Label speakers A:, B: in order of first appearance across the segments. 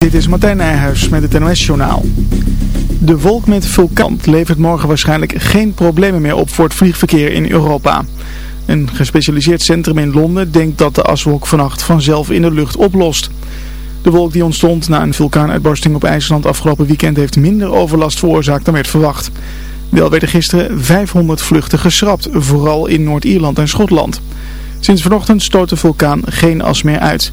A: Dit is Martijn Nijhuis met het NOS-journaal. De wolk met vulkaan levert morgen waarschijnlijk geen problemen meer op voor het vliegverkeer in Europa. Een gespecialiseerd centrum in Londen denkt dat de aswolk vannacht vanzelf in de lucht oplost. De wolk die ontstond na een vulkaanuitbarsting op IJsland afgelopen weekend heeft minder overlast veroorzaakt dan werd verwacht. Wel werden gisteren 500 vluchten geschrapt, vooral in Noord-Ierland en Schotland. Sinds vanochtend stoot de vulkaan geen as meer uit.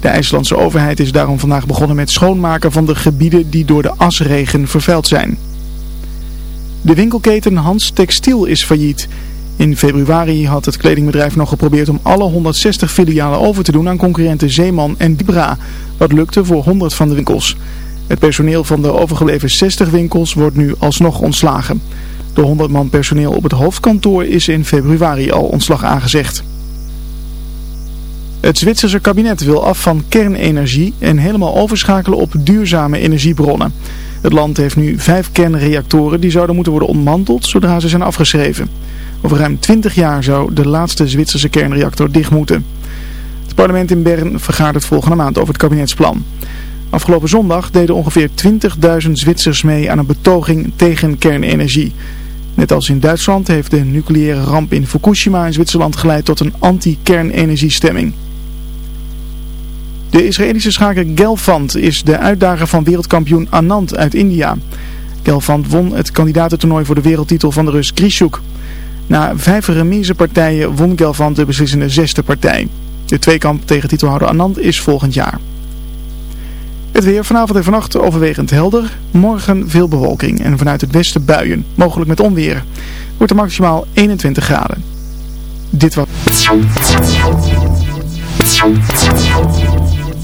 A: De IJslandse overheid is daarom vandaag begonnen met schoonmaken van de gebieden die door de asregen vervuild zijn. De winkelketen Hans Textiel is failliet. In februari had het kledingbedrijf nog geprobeerd om alle 160 filialen over te doen aan concurrenten Zeeman en Dibra. Wat lukte voor 100 van de winkels. Het personeel van de overgebleven 60 winkels wordt nu alsnog ontslagen. De 100 man personeel op het hoofdkantoor is in februari al ontslag aangezegd. Het Zwitserse kabinet wil af van kernenergie en helemaal overschakelen op duurzame energiebronnen. Het land heeft nu vijf kernreactoren die zouden moeten worden ontmanteld zodra ze zijn afgeschreven. Over ruim 20 jaar zou de laatste Zwitserse kernreactor dicht moeten. Het parlement in Bern vergadert volgende maand over het kabinetsplan. Afgelopen zondag deden ongeveer 20.000 Zwitsers mee aan een betoging tegen kernenergie. Net als in Duitsland heeft de nucleaire ramp in Fukushima in Zwitserland geleid tot een anti-kernenergiestemming. De Israëlische schaker Gelfand is de uitdager van wereldkampioen Anand uit India. Gelfand won het kandidatentoernooi voor de wereldtitel van de Rus Grishuk. Na vijf remisepartijen won Gelfand de beslissende zesde partij. De tweekamp tegen titelhouder Anand is volgend jaar. Het weer vanavond en vannacht overwegend helder. Morgen veel bewolking en vanuit het westen buien, mogelijk met onweer. Wordt er maximaal 21 graden. Dit was...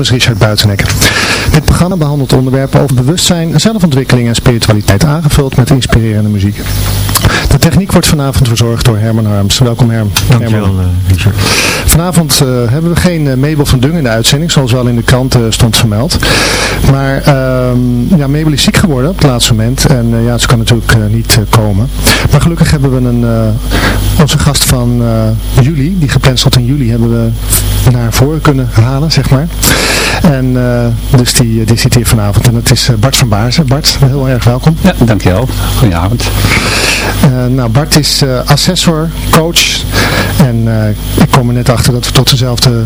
B: Naam is Richard Buitenekker. Dit programma behandelt onderwerpen over bewustzijn, zelfontwikkeling en spiritualiteit aangevuld met inspirerende muziek. De techniek wordt vanavond verzorgd door Herman Harms. Welkom Herm.
C: Dankjewel,
B: Herman.
C: eh, Richard.
B: Vanavond eh, hebben we geen eh, Mabel van Dung in de uitzending, zoals wel in de krant eh, stond vermeld. Maar ehm, ja, Mabel is ziek geworden op het laatste moment en eh, ja, ze kan natuurlijk niet komen. Maar gelukkig hebben we een, eh, onze gast van eh, juli, die gepland stond in juli, hebben we naar voren kunnen halen, zeg maar. En eh, dus die, die zit hier vanavond en dat is Bart van Baarzen. Bart, heel erg welkom.
C: Ja, dankjewel. Goedenavond.
B: Nou, Bart is eh, assessor, coach. En eh, ik kom er net achter dat we tot dezelfde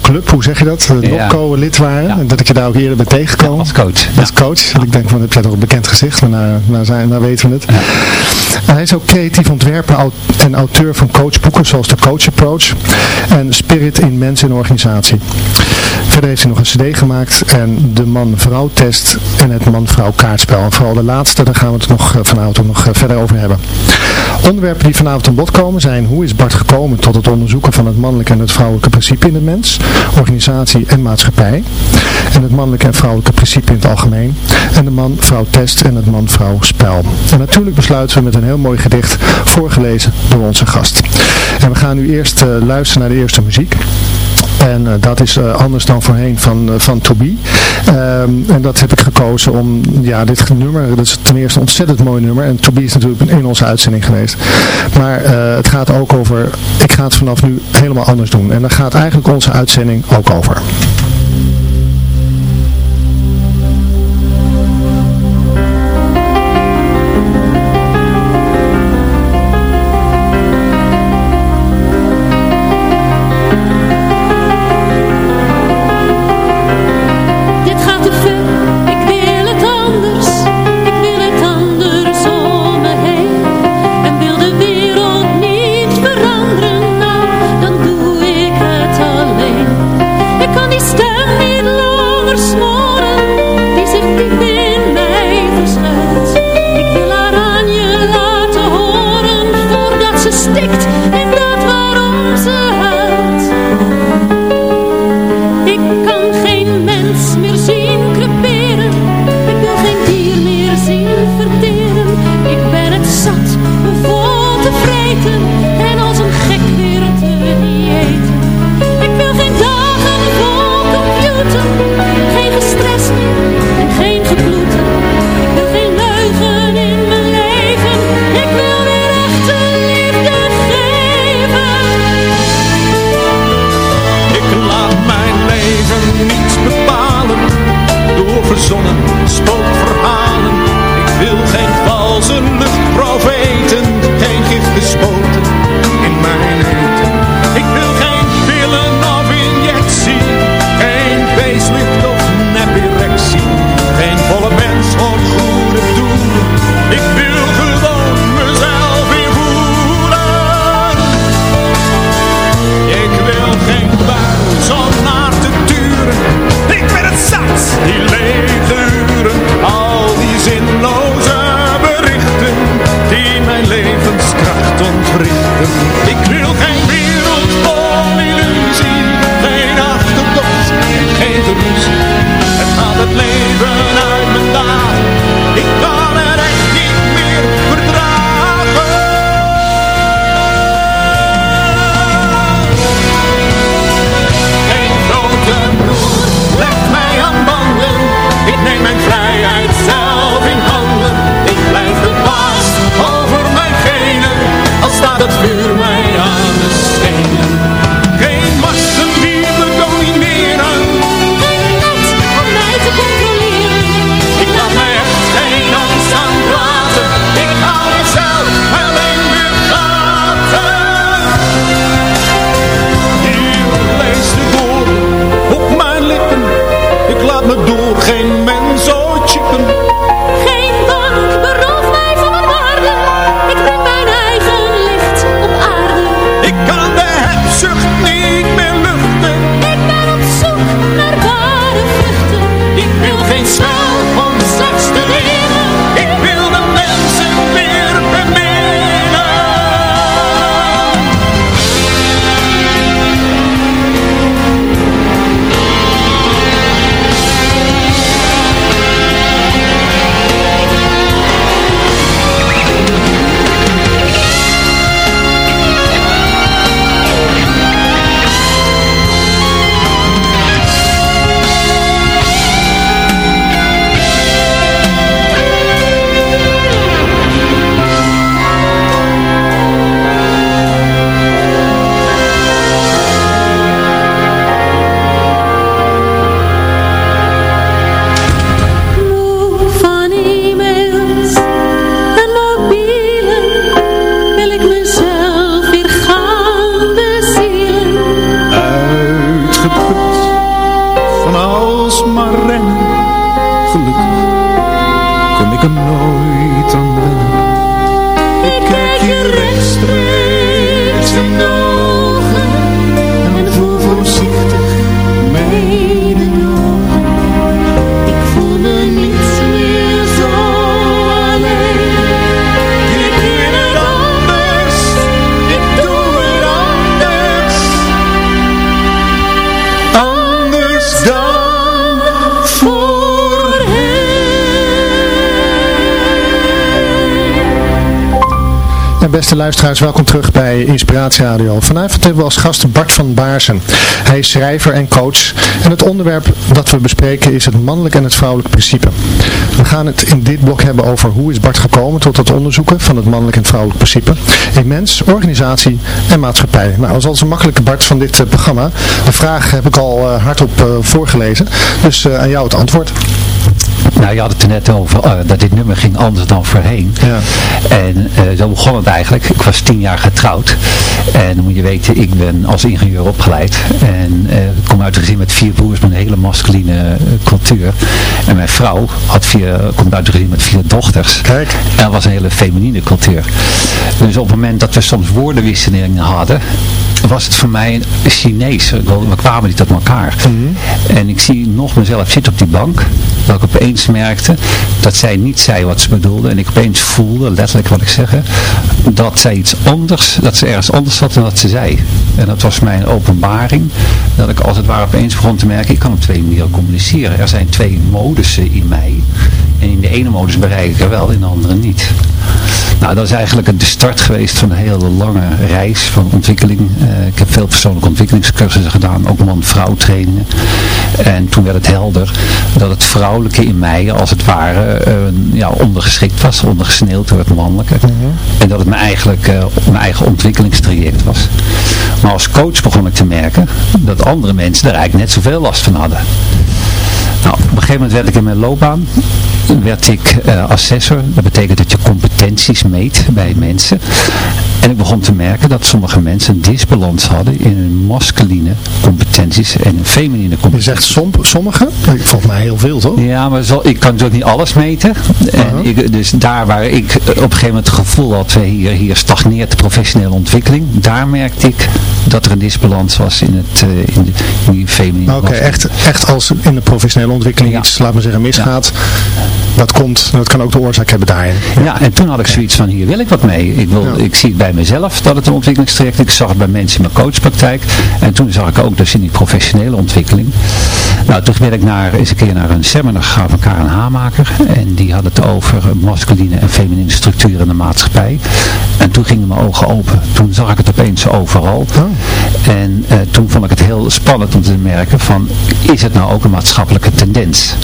B: club, hoe zeg je dat, de
C: Ja.
B: NOCO lid waren en dat ik je daar ook eerder ben tegengekomen.
C: Als coach.
B: Als coach. Ik denk van, heb jij toch een bekend gezicht, maar nou, nou, zijn, nou weten we het. En hij is ook creatief ontwerper en auteur van coachboeken zoals de Coach Approach en Spirit in Mens en Organisatie. Verder heeft hij nog een cd gemaakt en de man-vrouw test en het man-vrouw kaartspel. En vooral de laatste, daar gaan we het nog eh, vanavond ook nog eh, verder over hebben. Onderwerpen die vanavond aan bod komen zijn hoe is Bart gekomen tot het onderzoeken van het mannelijke en het vrouwelijke principe in de mens?
D: Organisatie en maatschappij. En het mannelijke en vrouwelijke principe in het algemeen. En de man-vrouw test en het man-vrouw spel. En natuurlijk besluiten we met een heel mooi gedicht voorgelezen door onze gast. En we gaan nu eerst luisteren naar de eerste muziek. En uh, dat is uh, anders dan voorheen van, uh, van To Be. Um, en dat heb ik gekozen om, ja, dit nummer, dat is ten eerste een ontzettend mooi nummer. En To Be is natuurlijk in onze uitzending geweest. Maar het gaat ook over, ik ga het vanaf nu helemaal anders doen. En daar gaat eigenlijk onze uitzending ook over. kon ik hem nooit aan. Ik kijk je rechtstreeks in de ogen en voel voorzichtig mijn
B: beste luisteraars, welkom terug bij Inspiratie Radio. Vanavond hebben we als gast Bart van Baarsen. Hij is schrijver en coach en het onderwerp dat we bespreken is het mannelijk en het vrouwelijk principe. We gaan het in dit blok hebben over hoe is Bart gekomen tot het onderzoeken van het mannelijk en vrouwelijk principe in mens, organisatie en maatschappij. Nou, als een makkelijke Bart van dit eh, programma. De vraag heb ik al uh, hardop uh, voorgelezen, dus aan jou het antwoord.
C: Nou, je had het er net over uh, dat dit nummer ging anders dan voorheen. Ja. En uh, zo begon het eigenlijk. Ik was tien jaar getrouwd. En dan moet je weten, ik ben als ingenieur opgeleid. En uh, ik kom uit een gezin met vier broers met een hele masculine cultuur. En mijn vrouw had vier, komt uit een gezin met vier dochters.
B: Kijk.
C: En dat was een hele feminine cultuur. Dus op het moment dat we soms woordenwisselingen hadden, was het voor mij een Chinees. We kwamen niet op elkaar. Mm -hmm. En ik zie nog mezelf zitten op die bank. Dat ik opeens merkte dat zij niet zei wat ze bedoelde. En ik opeens voelde, letterlijk wat ik zeg, dat zij iets anders, dat ze ergens anders zat dan wat ze zei. En dat was mij een openbaring. Dat ik als het ware opeens begon te merken, ik kan op twee manieren communiceren. Er zijn twee modussen in mij. En in de ene modus bereik ik er wel, in de andere niet. Nou, dat is eigenlijk de start geweest van een hele lange reis van ontwikkeling. Uh, ik heb veel persoonlijke ontwikkelingscursussen gedaan, ook man-vrouw trainingen. En toen werd het helder dat het vrouwelijke in mij als het ware uh, ja, ondergeschikt was, ondergesneeuwd door het mannelijke. Mm -hmm. En dat het mijn, eigenlijk, uh, mijn eigen ontwikkelingstraject was. Maar als coach begon ik te merken dat andere mensen er eigenlijk net zoveel last van hadden. Nou, op een gegeven moment werd ik in mijn loopbaan werd ik uh, assessor. Dat betekent dat je competenties meet bij mensen. En ik begon te merken dat sommige mensen een disbalans hadden in hun masculine competenties en hun feminine competenties.
B: Je zegt som, sommige? Volgens mij heel veel toch?
C: Ja, maar zo, ik kan natuurlijk niet alles meten. En uh -huh. ik, dus daar waar ik op een gegeven moment het gevoel had, hier, hier stagneert de professionele ontwikkeling. Daar merkte ik dat er een disbalans was in, het, uh, in, de, in die feminine
B: Oké, okay, echt, echt als in de professionele ontwikkeling iets, laat maar zeggen, misgaat. Dat komt, dat kan ook de oorzaak hebben daarin.
C: Ja, ja en toen had ik zoiets van, hier wil ik wat mee. Ik, wil, ik zie het bij mezelf dat het een ontwikkelingstraject is. Ik zag het bij mensen in mijn coachpraktijk. En toen zag ik ook dus in die professionele ontwikkeling. Nou, toen ben ik naar, eens een keer naar een seminar gegaan van Karen Hamaker. En die had het over masculine en feminine structuren in de maatschappij. En toen gingen mijn ogen open. Toen zag ik het opeens overal. Oh. En uh, toen vond ik het heel spannend om te merken van, is het nou ook een maatschappelijke tendens?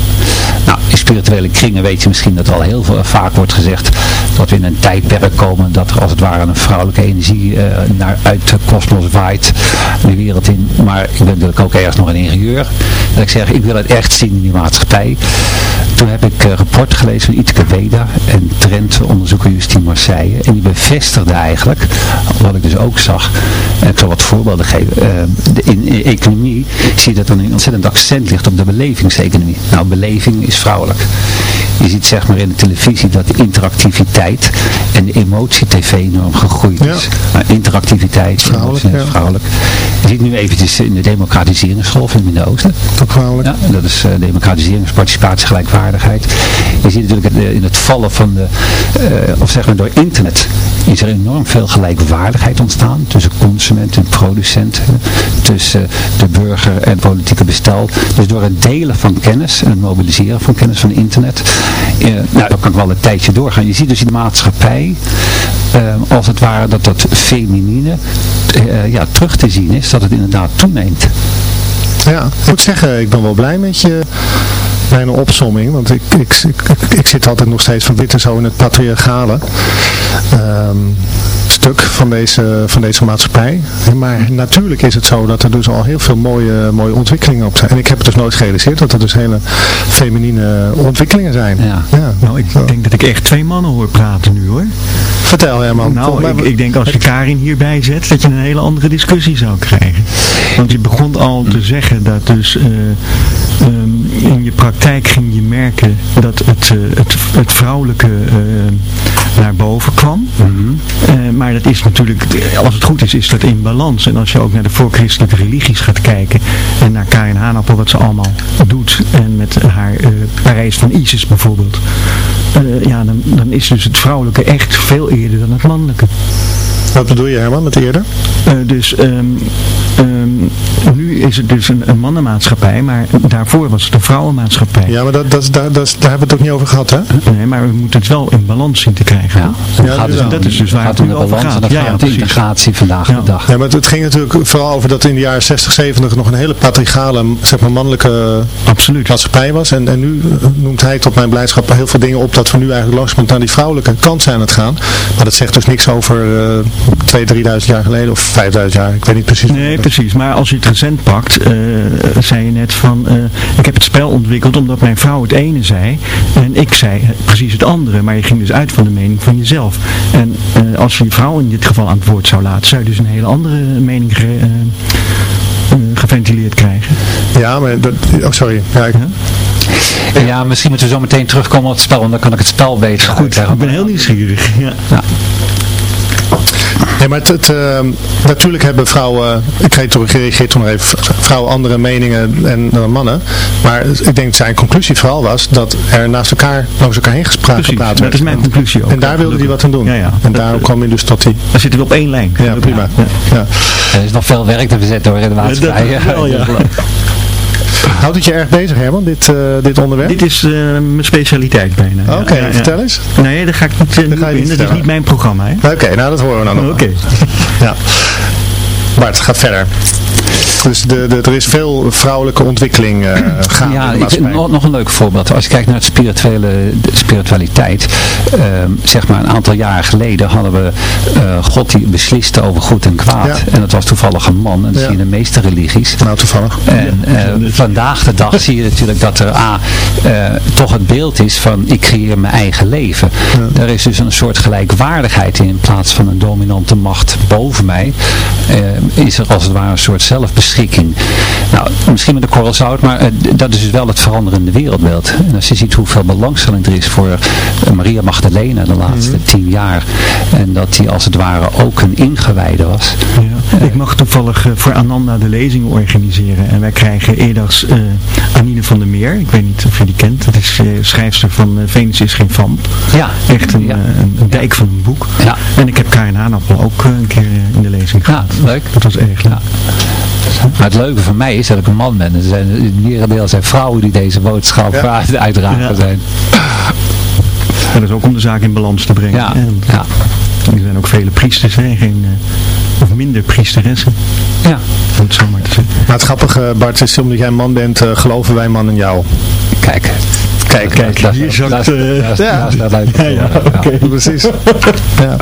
C: Nou, in spirituele kringen weet je misschien dat al heel vaak wordt gezegd dat we in een tijdperk komen dat er als het ware een vrouwelijke energie uh, naar, uit de kosmos waait de wereld in. Maar ik ben natuurlijk ook ergens nog een ingenieur. Dat ik zeg, ik wil het echt zien in die maatschappij. Toen heb ik een rapport gelezen van Itke Weda en trendonderzoeker Justine Marseille. En die bevestigde eigenlijk, wat ik dus ook zag, en ik zal wat voorbeelden geven. De, in, in, economie zie je dat er een ontzettend accent ligt op de belevingseconomie. Nou, beleving is vrouwelijk. Je ziet zeg maar in de televisie dat de interactiviteit en de emotie-tv enorm gegroeid is. Ja. Nou, interactiviteit,
B: vrouwelijk,
C: emotie, ja. vrouwelijk. Je ziet nu eventjes in de democratiseringsgolf in het Midden-Oosten.
B: Ook vrouwelijk.
C: Ja, dat is uh, democratisering, participatie, Je ziet natuurlijk het, in het vallen van de, uh, of zeg maar door internet, is er enorm veel gelijkwaardigheid ontstaan tussen consument en producent, tussen de burger en politieke bestel. Dus door het delen van kennis en het mobiliseren van kennis van internet, nou, dat kan ik wel een tijdje doorgaan. Je ziet dus in de maatschappij, als het ware, dat dat feminine ja, terug te zien is, dat het inderdaad toeneemt.
B: Ja, ik moet zeggen, ik ben wel blij met je kleine opsomming, want ik, ik, ik, ik, zit altijd nog steeds van dit en zo in het patriarchale um, stuk van deze, van deze maatschappij. Maar natuurlijk is het zo dat er dus al heel veel mooie, mooie ontwikkelingen op zijn. En ik heb het dus nooit gerealiseerd dat er dus hele feminine ontwikkelingen zijn.
E: Ja. ja. Nou, ik denk dat ik echt twee mannen hoor praten nu hoor.
B: Vertel Herman.
E: Nou, ik, ik, denk als je Karin hierbij zet, dat je een hele andere discussie zou krijgen. Want je begon al te zeggen dat dus uh, um, in je praktijk ging je merken dat het, uh, het, het vrouwelijke uh, naar boven kwam. Mm -hmm. maar dat is natuurlijk, als het goed is, is dat in balans. En als je ook naar de voorchristelijke religies gaat kijken en naar Karin Hanappel, wat ze allemaal doet. En met haar Parijs van Isis bijvoorbeeld. ja, dan, dan is dus het vrouwelijke echt veel eerder dan het mannelijke.
B: Wat bedoel je Herman met eerder?
E: Uh, dus um, um, nu is het dus een, een mannenmaatschappij, maar daarvoor was het een vrouwenmaatschappij.
B: Ja, maar dat, dat, dat, is- daar hebben we het ook niet over gehad, hè?
E: Nee, maar we moeten het wel in balans zien te krijgen.
C: Ja,
B: Ja,
C: gaat
B: dus
C: dus
E: dat is dus waar
C: gaat
E: het
C: om
E: nu over
C: balans
E: gaat. Ja,
C: gaat
E: ja,
C: het integratie vandaag
E: Ja.
C: de dag.
B: Ja, maar het, het ging natuurlijk vooral over dat in de jaren 60, 70 nog een hele patriarchale, zeg maar mannelijke
E: Absoluut.
B: maatschappij was. En, en nu eh, noemt hij tot mijn blijdschap heel veel dingen op dat we nu eigenlijk langzamerhand naar die vrouwelijke kant zijn aan het gaan. Maar dat zegt dus niks over eh 2.000, 3.000 jaar geleden of 5.000 jaar, ik weet niet precies.
E: Nee, precies. Maar als je het recent pakt, eh, zei je net van, eh, ik heb het spel ontwikkeld omdat mijn vrouw het ene zei en ik zei precies het andere. Maar je ging dus uit van de mening van jezelf. En eh, als je je vrouw in dit geval aan het woord zou laten, zou je dus een hele andere mening ge- eh, eh, geventileerd krijgen.
B: Ja, maar dat, oh sorry. Ja, ik-
C: Ja, misschien moeten we zo meteen terugkomen op het spel, want dan kan ik het spel beter
E: Goed,
C: uitleggen.
E: ik ben heel nieuwsgierig. Ja.
B: Nee, maar het, het, eh, natuurlijk hebben vrouwen, ik weet toch, gereageerd toen nog even, vrouwen andere meningen en, dan mannen. Maar ik denk dat zijn conclusie vooral was dat er naast elkaar, langs elkaar heen gesproken
E: Precies,
B: gepraat
E: dat
B: werd.
E: is mijn conclusie ook.
B: En daar wilde hij wat aan doen.
E: Ja, ja.
B: En daar kwam hij dus tot die,
E: Dan zitten we op één lijn.
B: ja prima. Ja.
C: Er is nog veel werk te verzetten hoor in de maatschappij.
E: Dat wel, ja.
B: Houdt het je erg bezig Herman, dit, eh, dit onderwerp?
E: Dit is eh, mijn specialiteit bijna.
B: Oké,
E: Ja, ja, ja.
B: vertel eens.
E: Nee, daar ga ik niet,
B: Dat ga je niet
E: in. Dat is niet mijn programma. Hè?
B: Oké, nou dat horen we dan nog.
E: Oké.
B: Ja. Bart, gaat verder. Dus de, de, er is veel vrouwelijke ontwikkeling eh gaande
C: Ja, ik, nog, nog een leuk voorbeeld. Als je kijkt naar het spirituele, de spiritualiteit, ehm, zeg maar een aantal jaren geleden hadden we eh, God die besliste over goed en kwaad.
B: Ja.
C: En dat was toevallig een man. En dat
B: Ja.
C: zie je in de meeste religies.
B: Nou, toevallig.
C: En eh, vandaag de dag zie je natuurlijk dat er A, eh, toch het beeld is van ik creëer mijn eigen leven. Er is dus een soort gelijkwaardigheid in, in plaats van een dominante macht boven mij. is er als het ware een soort zelfbeschikking. Nou, misschien met de korrel zout, maar eh, dat is dus wel het veranderende wereldbeeld. En als je ziet hoeveel belangstelling er is voor eh, Maria Magdalena de laatste tien jaar. En dat die als het ware ook een ingewijde was.
E: Ja. Ik mag toevallig eh, voor Ananda de lezingen organiseren. En wij krijgen eh Anine van der Meer. Ik weet niet of je die kent. Dat is eh, schrijfster van eh, Venus is geen vamp.
C: Ja,
E: Echt een,
C: Ja.
E: eh, een, een dijk van een boek.
C: Ja.
E: En ik heb Karin Haanappel ook eh, een keer eh, in de lezing
C: Ja,
E: gehad.
C: leuk.
E: Dat was erg leuk.
C: Maar het leuke van mij is dat ik een man ben. Er zijn, het merendeel zijn vrouwen die deze boodschap
B: Ja.
C: uitdragen
E: Ja.
C: zijn.
E: En dat is ook om de zaak in balans te brengen.
C: Ja,
E: En
C: ja,
E: er zijn ook vele priesters, hè? Geen, eh, of minder priesteressen,
C: ja.
E: om het zo maar te zeggen.
B: Maar het grappige Bart is, omdat jij een man bent, eh, geloven wij mannen jou.
C: Kijk.
B: Kijk,
E: Kijk, hier zakt,
B: ja.
E: Ja, ja,
C: Ja.
B: Precies. ja.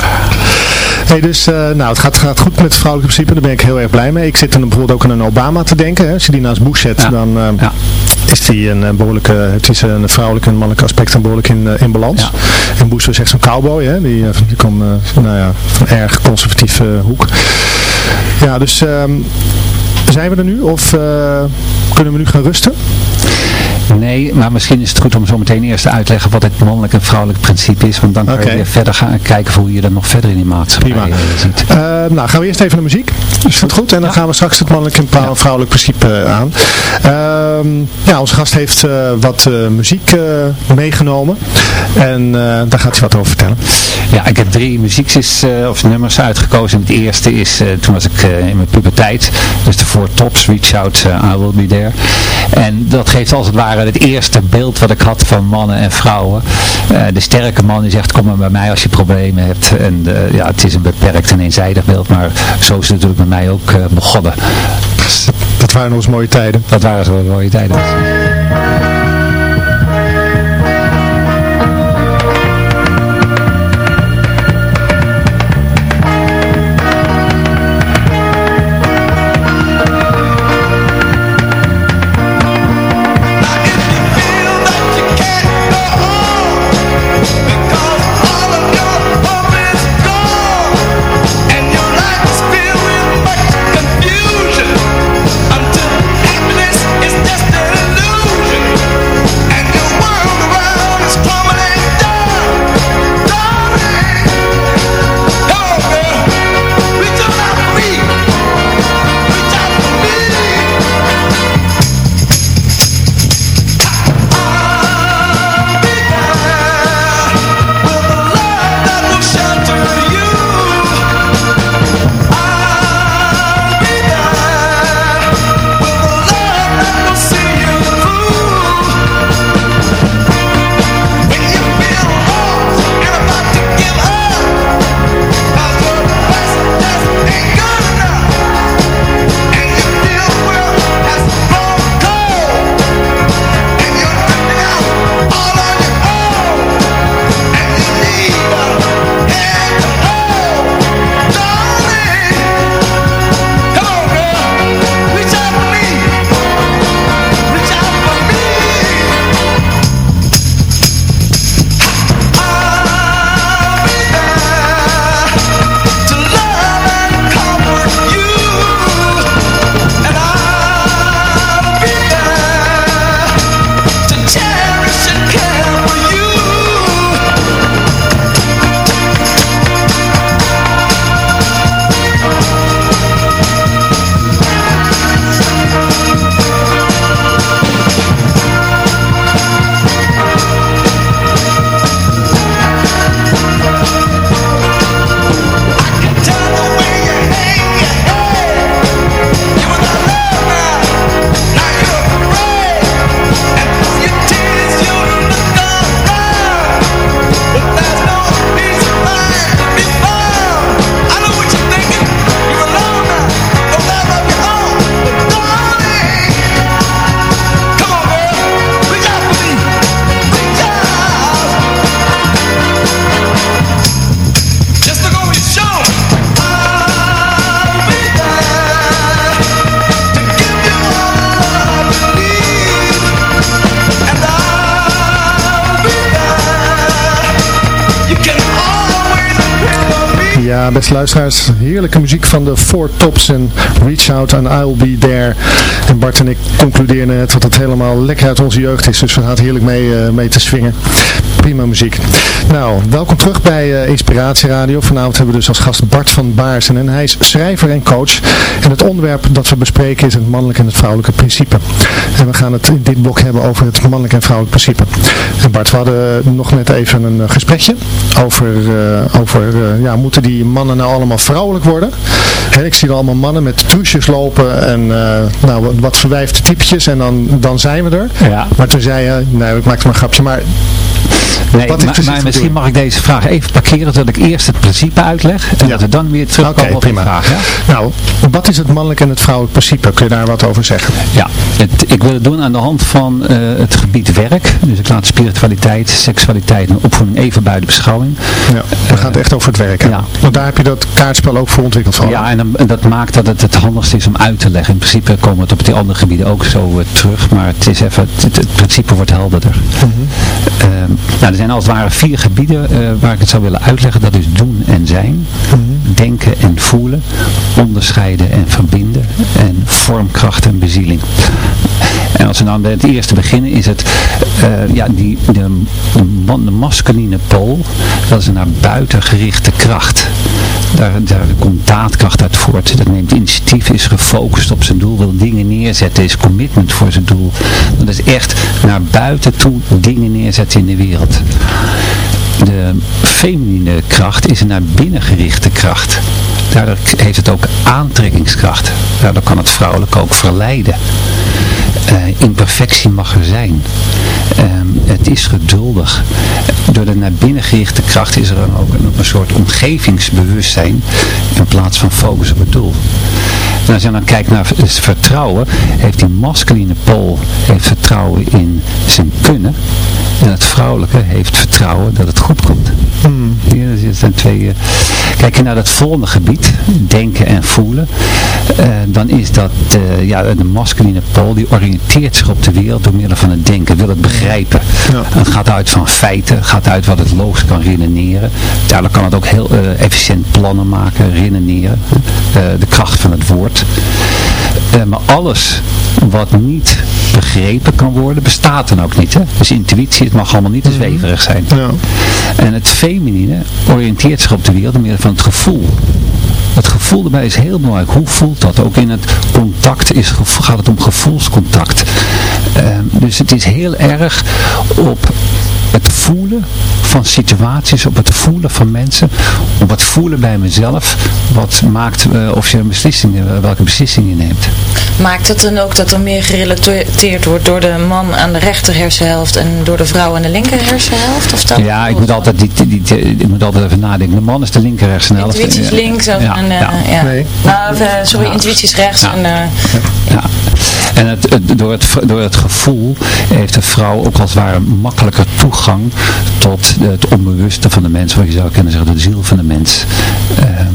B: Hey, dus, eh, nou, het gaat, gaat goed met het vrouwelijke principe, daar ben ik heel erg blij mee. Ik zit dan bijvoorbeeld ook aan een Obama te denken. Hè. Als je die naast Bush zet,
C: Ja.
B: dan eh,
C: Ja.
B: is die een, eh, behoorlijke, het is een vrouwelijke en mannelijke aspect een behoorlijk in, in balans.
C: Ja.
B: En Bush was echt zo'n cowboy, hè. Die, die kwam eh, nou ja, van een erg conservatieve hoek. Ja, dus ehm, zijn we er nu of kunnen we nu gaan rusten?
C: Nee, maar misschien is het goed om zo meteen eerst te uitleggen wat het mannelijk en vrouwelijk principe is. Want dan kan je weer verder gaan kijken hoe je dat nog verder in die maatschappij
B: Prima.
C: ziet.
B: Eh, nou, gaan we eerst even naar muziek. Is dat goed? En dan gaan we straks het mannelijk en vrouwelijk principe eh, aan. Ehm, ja, onze gast heeft eh, wat muziek meegenomen. En daar gaat hij wat over vertellen.
C: Ja, ik heb drie muziekjes of nummers uitgekozen. Het eerste is, toen was ik in mijn puberteit, dus de Four Tops, Reach Out, I Will Be There. En dat geeft als het ware het eerste beeld wat ik had van mannen en vrouwen. Eh, de sterke man die zegt, kom maar bij mij als je problemen hebt. En eh, ja, het is een beperkt en eenzijdig beeld, maar zo is het natuurlijk met mij ook eh, begonnen.
B: Dat waren nog eens mooie tijden.
C: Dat waren zo mooie tijden.
B: Luisteraars, heerlijke muziek van de Four Tops en Reach Out and I'll Be There. En Bart en ik concludeerden net dat het helemaal lekker uit onze jeugd is, dus we gaan heerlijk mee, uh, mee te swingen. Prima muziek. Nou, welkom terug bij uh, Inspiratie Radio. Vanavond hebben we dus als gast Bart van Baarsen en hij is schrijver en coach. En het onderwerp dat we bespreken is het mannelijke en het vrouwelijke principe. En we gaan het in dit blok hebben over het mannelijke en vrouwelijke principe. En Bart, we hadden nog net even een gesprekje over, uh, over ja, moeten die mannen nou allemaal vrouwelijk worden? He, ik zie er allemaal mannen met truusjes lopen en nou, wat verwijfde typetjes en dan, dan zijn we er. Ja. Maar toen zei je, nee, ik maakte maar een grapje, maar
C: Nee, maar, maar misschien mag ik deze vraag even parkeren, dat ik eerst het principe uitleg en dat we dan weer terugkomen okay, op prima. de vraag. Ja?
B: Nou, wat is het mannelijk en het vrouwelijk principe? Kun je daar wat over zeggen?
C: Ja, het, ik wil het doen aan de hand van uh, het gebied werk. Dus ik laat spiritualiteit, seksualiteit en opvoeding even buiten beschouwing.
B: Ja, we gaan het echt over het werk Ja. Want daar heb je dat kaartspel ook voor ontwikkeld van.
C: Ja, en, en, dat maakt dat het het handigst is om uit te leggen. In principe komen we het op die andere gebieden ook zo uh, terug, maar het is even, het, het principe wordt helderder. Mm -hmm. uh, nou, er zijn als het ware vier gebieden uh, waar ik het zou willen uitleggen. Dat is doen en zijn, mhm. denken en voelen, onderscheiden en verbinden en vormkracht en bezieling. En als we dan bij het eerste beginnen is het, uh, ja, die, de, de, masculine pool, dat is een naar buiten gerichte kracht. Daar, daar komt daadkracht uit voort. Dat neemt initiatief, is gefocust op zijn doel, wil dingen neerzetten, is commitment voor zijn doel. Dat is echt naar buiten toe dingen neerzetten in de wereld. De feminine kracht is een naar binnen gerichte kracht. Daardoor heeft het ook aantrekkingskracht. Daardoor kan het vrouwelijk ook verleiden. Imperfectie mag er zijn. Um, het is geduldig. Door de naar binnen gerichte kracht is er dan ook een, soort omgevingsbewustzijn in plaats van focus op het doel. En als je dan kijkt naar vertrouwen, heeft die masculine pool heeft vertrouwen in zijn kunnen. En het vrouwelijke heeft vertrouwen dat het goed komt. Hmm. Hier zijn twee... Uh, kijk je naar het volgende gebied, denken en voelen. Uh, dan is dat uh, ja, de masculine pool, die oriënteert zich op de wereld door middel van het denken, wil het begrijpen. Ja. Het gaat uit van feiten, gaat uit wat het logisch kan redeneren. Daardoor kan het ook heel efficiënt plannen maken, redeneren. de kracht van het woord. maar alles wat niet begrepen kan worden, bestaat dan ook niet. Hè? Dus intuïtie, het mag allemaal niet te mhm. zweverig zijn. Ja. En het feminine oriënteert zich op de wereld middel van het gevoel. Het gevoel erbij is heel belangrijk. Hoe voelt dat? Ook in het contact is, gaat het om gevoelscontact. Uh, dus het is heel erg op het voelen van situaties, op het voelen van mensen, op het voelen bij mezelf, wat maakt uh, of je een beslissing, uh, welke beslissing je neemt.
F: Maakt het dan ook dat er meer gerelateerd wordt door de man aan de rechter hersenhelft en door de vrouw aan de linker hersenhelft? Of dat
C: ja, ik moet, altijd, die, die, die, ik moet altijd even nadenken. De man is de linker hersenhelft.
F: Intuïtie is links ja, en, uh, ja. Nee. Nou, sorry, intuïtie is rechts. En, ja.
C: En het, door, het, door het gevoel heeft de vrouw ook als het ware makkelijker toegang tot het onbewuste van de mens, wat je zou kunnen zeggen de ziel van de mens. Ehm,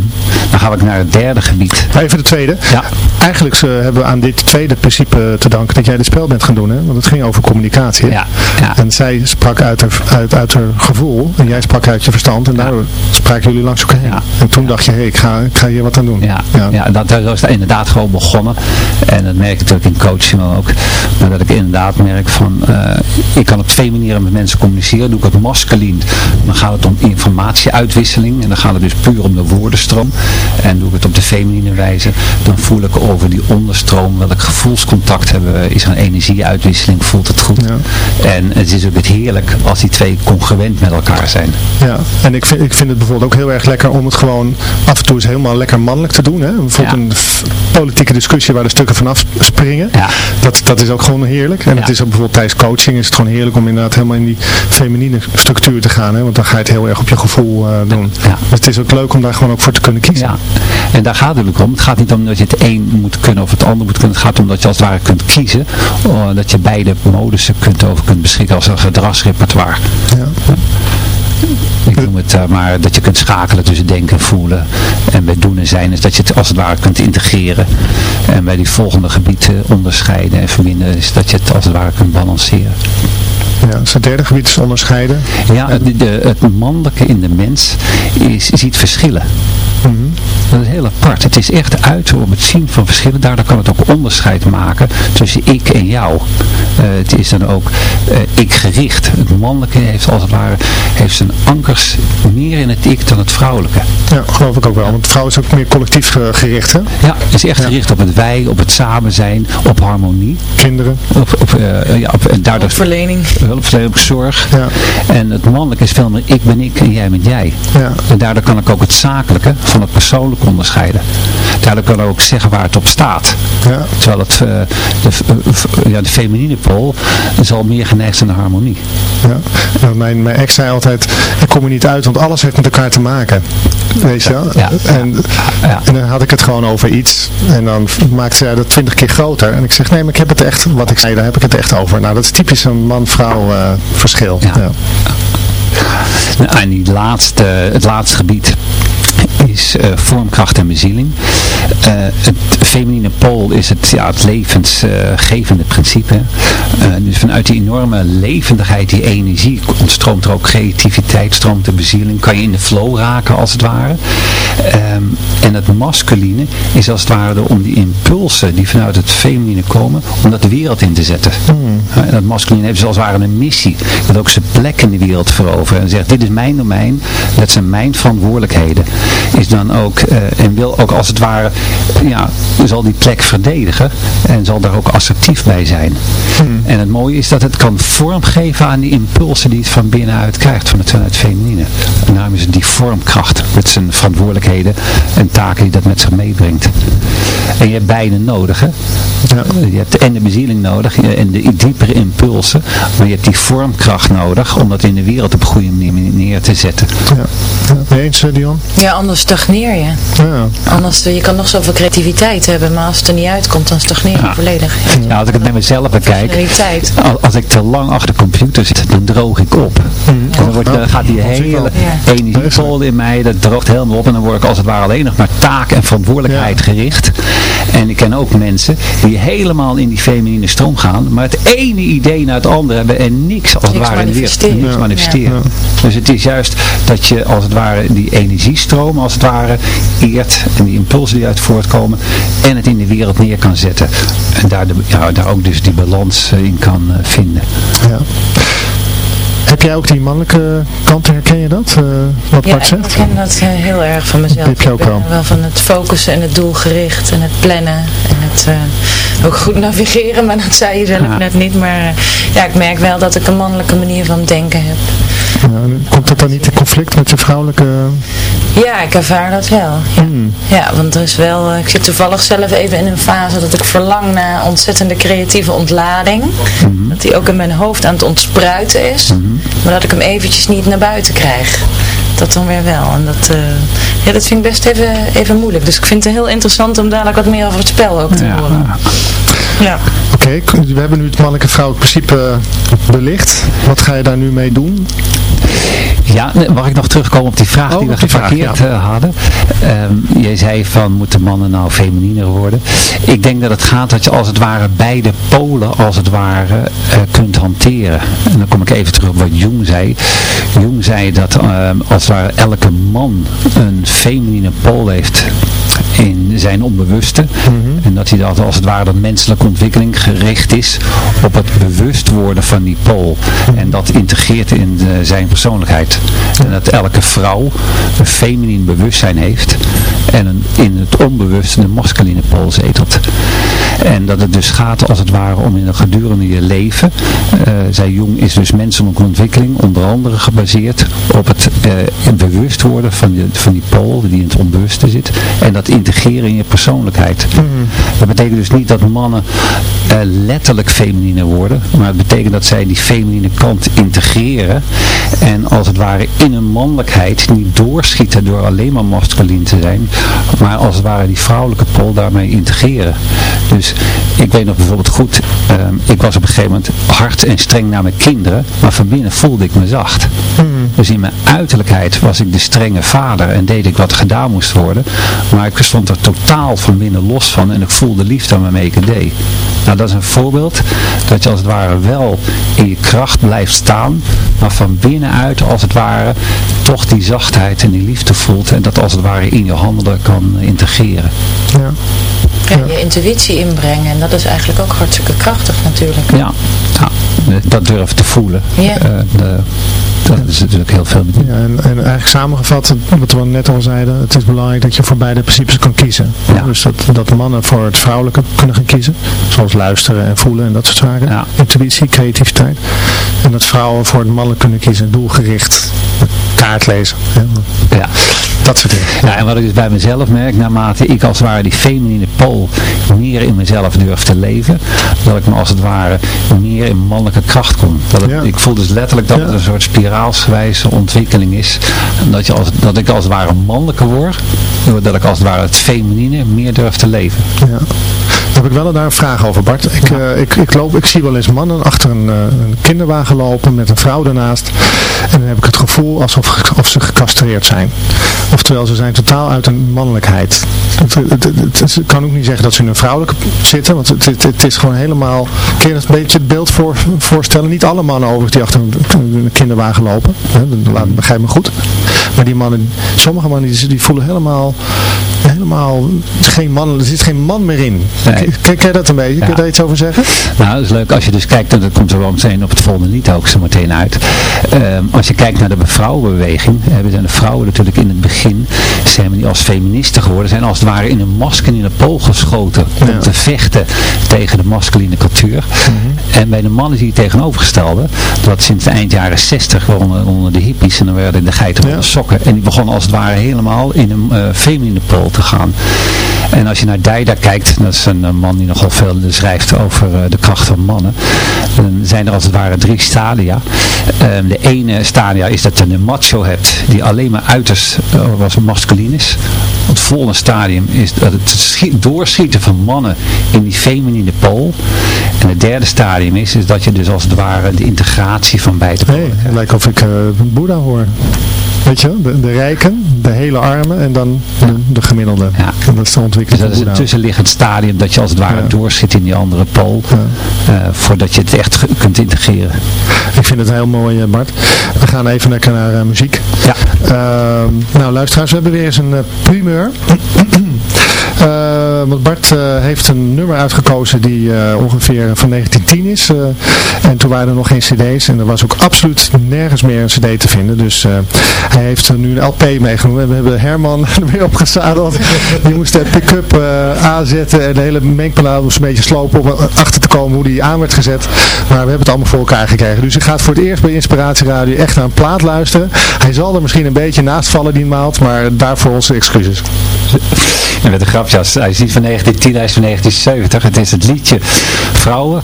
C: dan ga ik naar het derde gebied.
B: Even de tweede. Ja. Eigenlijk uh, hebben we aan dit tweede principe te danken dat jij de spel bent gaan doen. Hè? Want het ging over communicatie. Ja. ja. En zij sprak uit haar, uit, uit haar gevoel en jij sprak uit je verstand. En daardoor spraken jullie langs elkaar. Ja. En toen dacht je, hé, hey, ik, ga, ik ga hier wat aan doen.
C: Ja, ja. dat, dat was inderdaad gewoon begonnen. En dat merk ik natuurlijk in coaching ook. Maar dat ik inderdaad merk van, uh, ik kan op twee manieren met mensen communiceren. Doe ik het masculin, dan gaat het om informatieuitwisseling. En dan gaat het dus puur om de woordenstroom. En doe ik het op de feminine wijze, dan voel ik over die onderstroom welk gevoelscontact hebben we. Is er een energieuitwisseling, voelt het goed. Ja. En het is ook het heerlijk als die twee congruent met elkaar zijn.
B: Ja, en ik vind, ik vind het bijvoorbeeld ook heel erg lekker om het gewoon af en toe eens helemaal lekker mannelijk te doen. Hè? Bijvoorbeeld een politieke discussie waar de stukken vanaf springen. Ja. Dat, dat is ook gewoon heerlijk. En het is ook bijvoorbeeld tijdens coaching is het gewoon heerlijk om inderdaad helemaal in die feminine structuur te gaan. Hè? Want dan ga je het heel erg op je gevoel uh, doen. Ja. Dus het is ook leuk om daar gewoon ook voor te kunnen kiezen. Ja.
C: En daar gaat het natuurlijk om. Het gaat niet om dat je het een moet kunnen of het ander moet kunnen. Het gaat om dat je als het ware kunt kiezen. Uh, dat je beide modussen kunt over kunt beschikken als een gedragsrepertoire. Ja. Ik noem het uh, maar dat je kunt schakelen tussen denken en voelen. En bij doen en zijn is dat je het als het ware kunt integreren. En bij die volgende gebieden onderscheiden en verbinden is dat je het als het ware kunt balanceren.
B: Ja, dus het derde gebied is onderscheiden.
C: Ja, de, de- het mannelijke in de mens is, ziet verschillen.
B: Mhm.
C: Dat is heel apart. Het is echt uit op het zien van verschillen. Daardoor kan het ook onderscheid maken tussen ik en jou. Eh, het is dan ook eh, ik gericht. Het mannelijke heeft als het ware heeft zijn ankers meer in het ik dan het vrouwelijke.
B: Ja, geloof ik ook wel. Want vrouw is ook meer collectief eh, gericht, hè?
C: Ja, het is echt gericht op het wij, op het samen zijn, op harmonie.
B: Kinderen.
C: Op, op, ja, op, en daardoor
F: Verlening.
C: Hulpverlening, zorg.
B: Ja.
C: En het mannelijke is veel meer ik ben ik en jij bent jij.
B: Ja.
C: En daardoor kan ik ook het zakelijke van het persoonlijke onderscheiden. Daardoor kan ik ook zeggen waar het op staat.
B: Ja.
C: Terwijl het, eh, de, eh, ja, de feminine pool zal meer geneigd zijn naar harmonie.
B: Ja. Nou, mijn, mijn ex zei altijd, ik kom er niet uit, want alles heeft met elkaar te maken. Weet je wel?
C: Ja.
B: En,
C: Ja.
B: en dan had ik het gewoon over iets. En dan maakte zij dat twintig keer groter. En ik zeg, nee, maar ik heb het echt, wat ik zei, daar heb ik het echt over. Nou, dat is typisch een man-vrouw eh, verschil.
C: Ja.
B: Ja.
C: Nou, en die laatste, het laatste gebied is eh, vormkracht en bezieling. Eh, het feminine pool is het, ja, het levensgevende principe. Eh, dus vanuit die enorme levendigheid, die energie, ontstroomt er ook creativiteit, stroomt de bezieling. Kan je in de flow raken als het ware. Ehm, en het masculine is als het ware om die impulsen die vanuit het feminine komen, om dat de wereld in te zetten. Eh, En dat masculine heeft dus als het ware een missie. Dat ook zijn plek in de wereld veroveren. En zegt, dit is mijn domein, dat zijn mijn verantwoordelijkheden. Is dan ook, eh, en wil ook als het ware, ja, zal die plek verdedigen. En zal daar ook assertief bij zijn. En het mooie is dat het kan vormgeven aan die impulsen die het van binnenuit krijgt, van het, vanuit feminine. Het die vormkracht, met zijn verantwoordelijkheden en taken die dat met zich meebrengt. En je hebt beide nodig, hè?
B: Ja.
C: Je hebt en de bezieling nodig en de diepere impulsen, maar je hebt die vormkracht nodig om dat in de wereld op een goede manier neer te zetten.
B: Ja. Ja. Eens, eh, Dion?
F: Ja, anders stagneer je.
B: Ja.
F: Anders, eh, je kan nog zoveel creativiteit hebben, maar als het er niet uitkomt, dan stagneer je
C: Ja.
F: volledig.
C: Ja, als ik het met mezelf bekijk, als ik te lang achter de computer zit, dan droog ik op. Dan, wordt, dan gaat die hele
F: Ja.
C: energievol in mij, dat droogt helemaal op en dan word ik als het ware alleen nog maar taak en verantwoordelijkheid
B: Ja.
C: gericht. En ik ken ook mensen die helemaal in die feminine stroom gaan, maar het ene idee naar het andere hebben en niks als het
F: Niks
C: ware in de wereld.
F: manifesteren.
C: Niks
B: Ja.
C: manifesteren. Dus het is juist dat je als het ware die energiestroom als het ware eert en die impulsen die uit voortkomen en het in de wereld neer kan zetten. En daar, de, ja, daar ook dus die balans eh, in kan eh, vinden.
B: Ja. Heb jij ook die mannelijke kant, herken je dat? eh, wat
F: Ja,
B: Bart
F: ik
B: zegt?
F: ken dat eh, heel erg van mezelf.
B: Heb je ook
F: ik ben
B: wel?
F: wel van het focussen en het doelgericht en het plannen en het eh, ook goed navigeren, maar dat zei je zelf
C: Ja.
F: net niet. Maar ja, ik merk wel dat ik een mannelijke manier van denken heb.
B: Ja, komt dat dan niet in conflict met je vrouwelijke...
F: Ja, ik ervaar dat wel. Ja,
B: Hmm.
F: ja want er is wel, ik zit toevallig zelf even in een fase dat ik verlang naar ontzettende creatieve ontlading.
B: Mhm.
F: Dat die ook in mijn hoofd aan het ontspruiten is. Maar dat ik hem eventjes niet naar buiten krijg. Dat dan weer wel. En dat, eh, ja, dat vind ik best even, even moeilijk. Dus ik vind het heel interessant om dadelijk wat meer over het spel ook te
C: Ja.
F: horen. Ja.
B: Oké, we hebben nu het mannelijke vrouwelijk principe belicht. Wat ga je daar nu mee doen?
C: Ja, mag ik nog terugkomen op die vraag
B: Oh,
C: die we
B: vraag,
C: geparkeerd
B: ja.
C: eh, hadden? Ehm, jij zei van, moeten mannen nou femininer worden? Ik denk dat het gaat dat je als het ware beide polen als het ware eh, kunt hanteren. En dan kom ik even terug op wat Jung zei. Jung zei dat ehm, als het ware elke man een feminine pool heeft in zijn onbewuste. En dat hij dat als het ware de menselijke ontwikkeling gericht is op het bewust worden van die pool. En dat integreert in eh, zijn persoonlijkheid. En dat elke vrouw een feminien bewustzijn heeft en een, in het onbewuste de masculine pool zetelt. En dat het dus gaat als het ware om in een gedurende je leven. eh zei Jung is dus menselijke ontwikkeling onder andere gebaseerd op het eh, bewust worden van, die van die pool die in het onbewuste zit. En dat integreren in je persoonlijkheid. Dat betekent dus niet dat mannen eh, letterlijk feminine worden. Maar het betekent dat zij die feminine kant integreren. En als het ware in hun mannelijkheid niet doorschieten door alleen maar masculin te zijn. Maar als het ware die vrouwelijke pool daarmee integreren. Dus ik weet nog bijvoorbeeld goed, ehm, ik was op een gegeven moment hard en streng naar mijn kinderen, maar van binnen voelde ik me zacht. Dus in mijn uiterlijkheid was ik de strenge vader en deed ik wat gedaan moest worden, maar ik stond er totaal van binnen los van en ik voelde liefde waarmee ik het deed. Nou, dat is een voorbeeld dat je als het ware wel in je kracht blijft staan, maar van binnenuit als het ware toch die zachtheid en die liefde voelt en dat als het ware in je handelen kan integreren.
B: Ja.
F: Ja, je intuïtie inbrengen. En dat is eigenlijk ook hartstikke krachtig natuurlijk.
C: Ja, nou, dat durven te voelen.
F: Ja.
C: Eh, de- dat is natuurlijk heel veel.
B: Ja, en, en eigenlijk samengevat, wat we net al zeiden, het is belangrijk dat je voor beide principes kan kiezen.
C: Ja.
B: Dus dat, dat mannen voor het vrouwelijke kunnen gaan kiezen, zoals luisteren en voelen en dat soort zaken.
C: Ja.
B: Intuïtie, creativiteit. En dat vrouwen voor het mannelijk kunnen kiezen, doelgericht, kaart lezen.
C: Ja.
B: Dat soort dingen.
C: Ja, en wat ik dus bij mezelf merk, naarmate ik als het ware die feminine pool meer in mezelf durf te leven, dat ik me als het ware meer in mannelijke kracht kom. Dat het,
B: Ja.
C: Ik voel dus letterlijk dat
B: Ja.
C: het een soort spiraalsgewijze ontwikkeling is. Dat, je als, dat ik als het ware mannelijker word, doordat ik als het ware het feminine meer durf te leven.
B: Ja. Daar heb ik wel daar een vraag over Bart. Ik, eh, ik, ik, loop, ik zie wel eens mannen achter een, eh, een kinderwagen lopen met een vrouw ernaast. En dan heb ik het gevoel alsof of ze gecastreerd zijn. Oftewel, ze zijn totaal uit hun mannelijkheid. Het, kan ook niet zeggen dat ze in een vrouwelijke zitten, want het, het, is gewoon helemaal... Kun je een beetje het beeld voor, voorstellen? Niet alle mannen overigens die achter een, kinderwagen lopen. Hè, laat- begrijp me goed. Maar die mannen, sommige mannen die, die voelen helemaal, helemaal geen man, er zit geen man meer in.
C: Nee.
B: Ken je dat een beetje? Kun je daar iets over zeggen?
C: Nou, dat is leuk. Als je dus kijkt, en dat komt er wel meteen op het volgende lied ook zo meteen uit. Ehm, als je kijkt naar de vrouwenbeweging, hebben zijn de vrouwen natuurlijk in het begin, zijn we niet als feministen geworden, zijn als het ware in een masculine pool geschoten
B: Ja.
C: om te vechten tegen de masculine cultuur. En bij de mannen zie je tegenovergestelde, dat sinds de eind jaren 60 onder, onder de hippies, en dan werden de geiten
B: Ja.
C: de sokken, en die begonnen als het ware helemaal in een eh, feminine pool te gaan. En als je naar Dijda kijkt, dat is een eh, man die nogal veel schrijft over eh, de kracht van mannen, dan zijn er als het ware drie stadia. Ehm, de ene stadia is dat je een macho hebt die alleen maar uiterst eh, was masculin is. Het volgende stadium is dat het schi- doorschieten van mannen in die feminine pool. En het derde stadium is, is dat je dus als het ware de integratie van beide polen
B: het lijkt of ik eh Boeddha hoor. Weet je? De, de rijken, de hele armen en dan de, de gemiddelde.
C: Ja.
B: En dat is de
C: Dus
B: ontwikkeling
C: dat is een tussenliggend stadium dat je als het ware
B: Ja.
C: doorschiet in die andere pool. Eh, voordat je het echt kunt integreren.
B: Ik vind het heel mooi, eh, Bart. We gaan even lekker naar eh, muziek.
C: Ja.
B: Ehm, nou, luisteraars, we hebben weer eens een primeur. Eh, want Bart eh, heeft een nummer uitgekozen die eh, ongeveer van 1910 is. en toen waren er nog geen cd's en er was ook absoluut nergens meer een cd te vinden. Dus hij heeft er nu een LP meegenomen. We hebben Herman er weer opgezadeld. Die moest de pick-up aanzetten en de hele mengpaneel moest een beetje slopen om achter te komen hoe die aan werd gezet. Maar we hebben het allemaal voor elkaar gekregen. Dus ik ga voor het eerst bij Inspiratie Radio echt naar een plaat luisteren. Hij zal er misschien een beetje naast vallen die maand, maar daarvoor onze excuses.
C: En met een grapje, als- hij is niet van 1910, hij is van 1970. Het is het liedje Vrouwen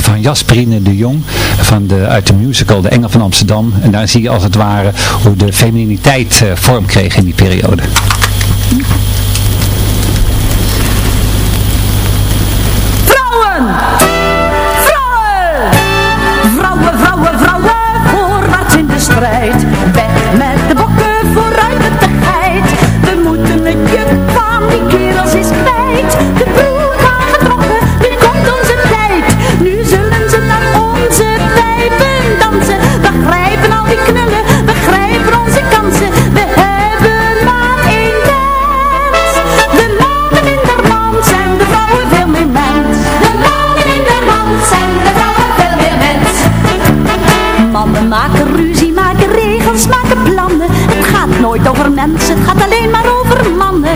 C: van Jasperine de Jong van de, uit de musical De Engel van Amsterdam. En daar zie je als het ware hoe de femininiteit eh, vorm kreeg in die periode.
G: Maken regels, maken plannen. Het gaat nooit over mensen, het gaat alleen maar over mannen.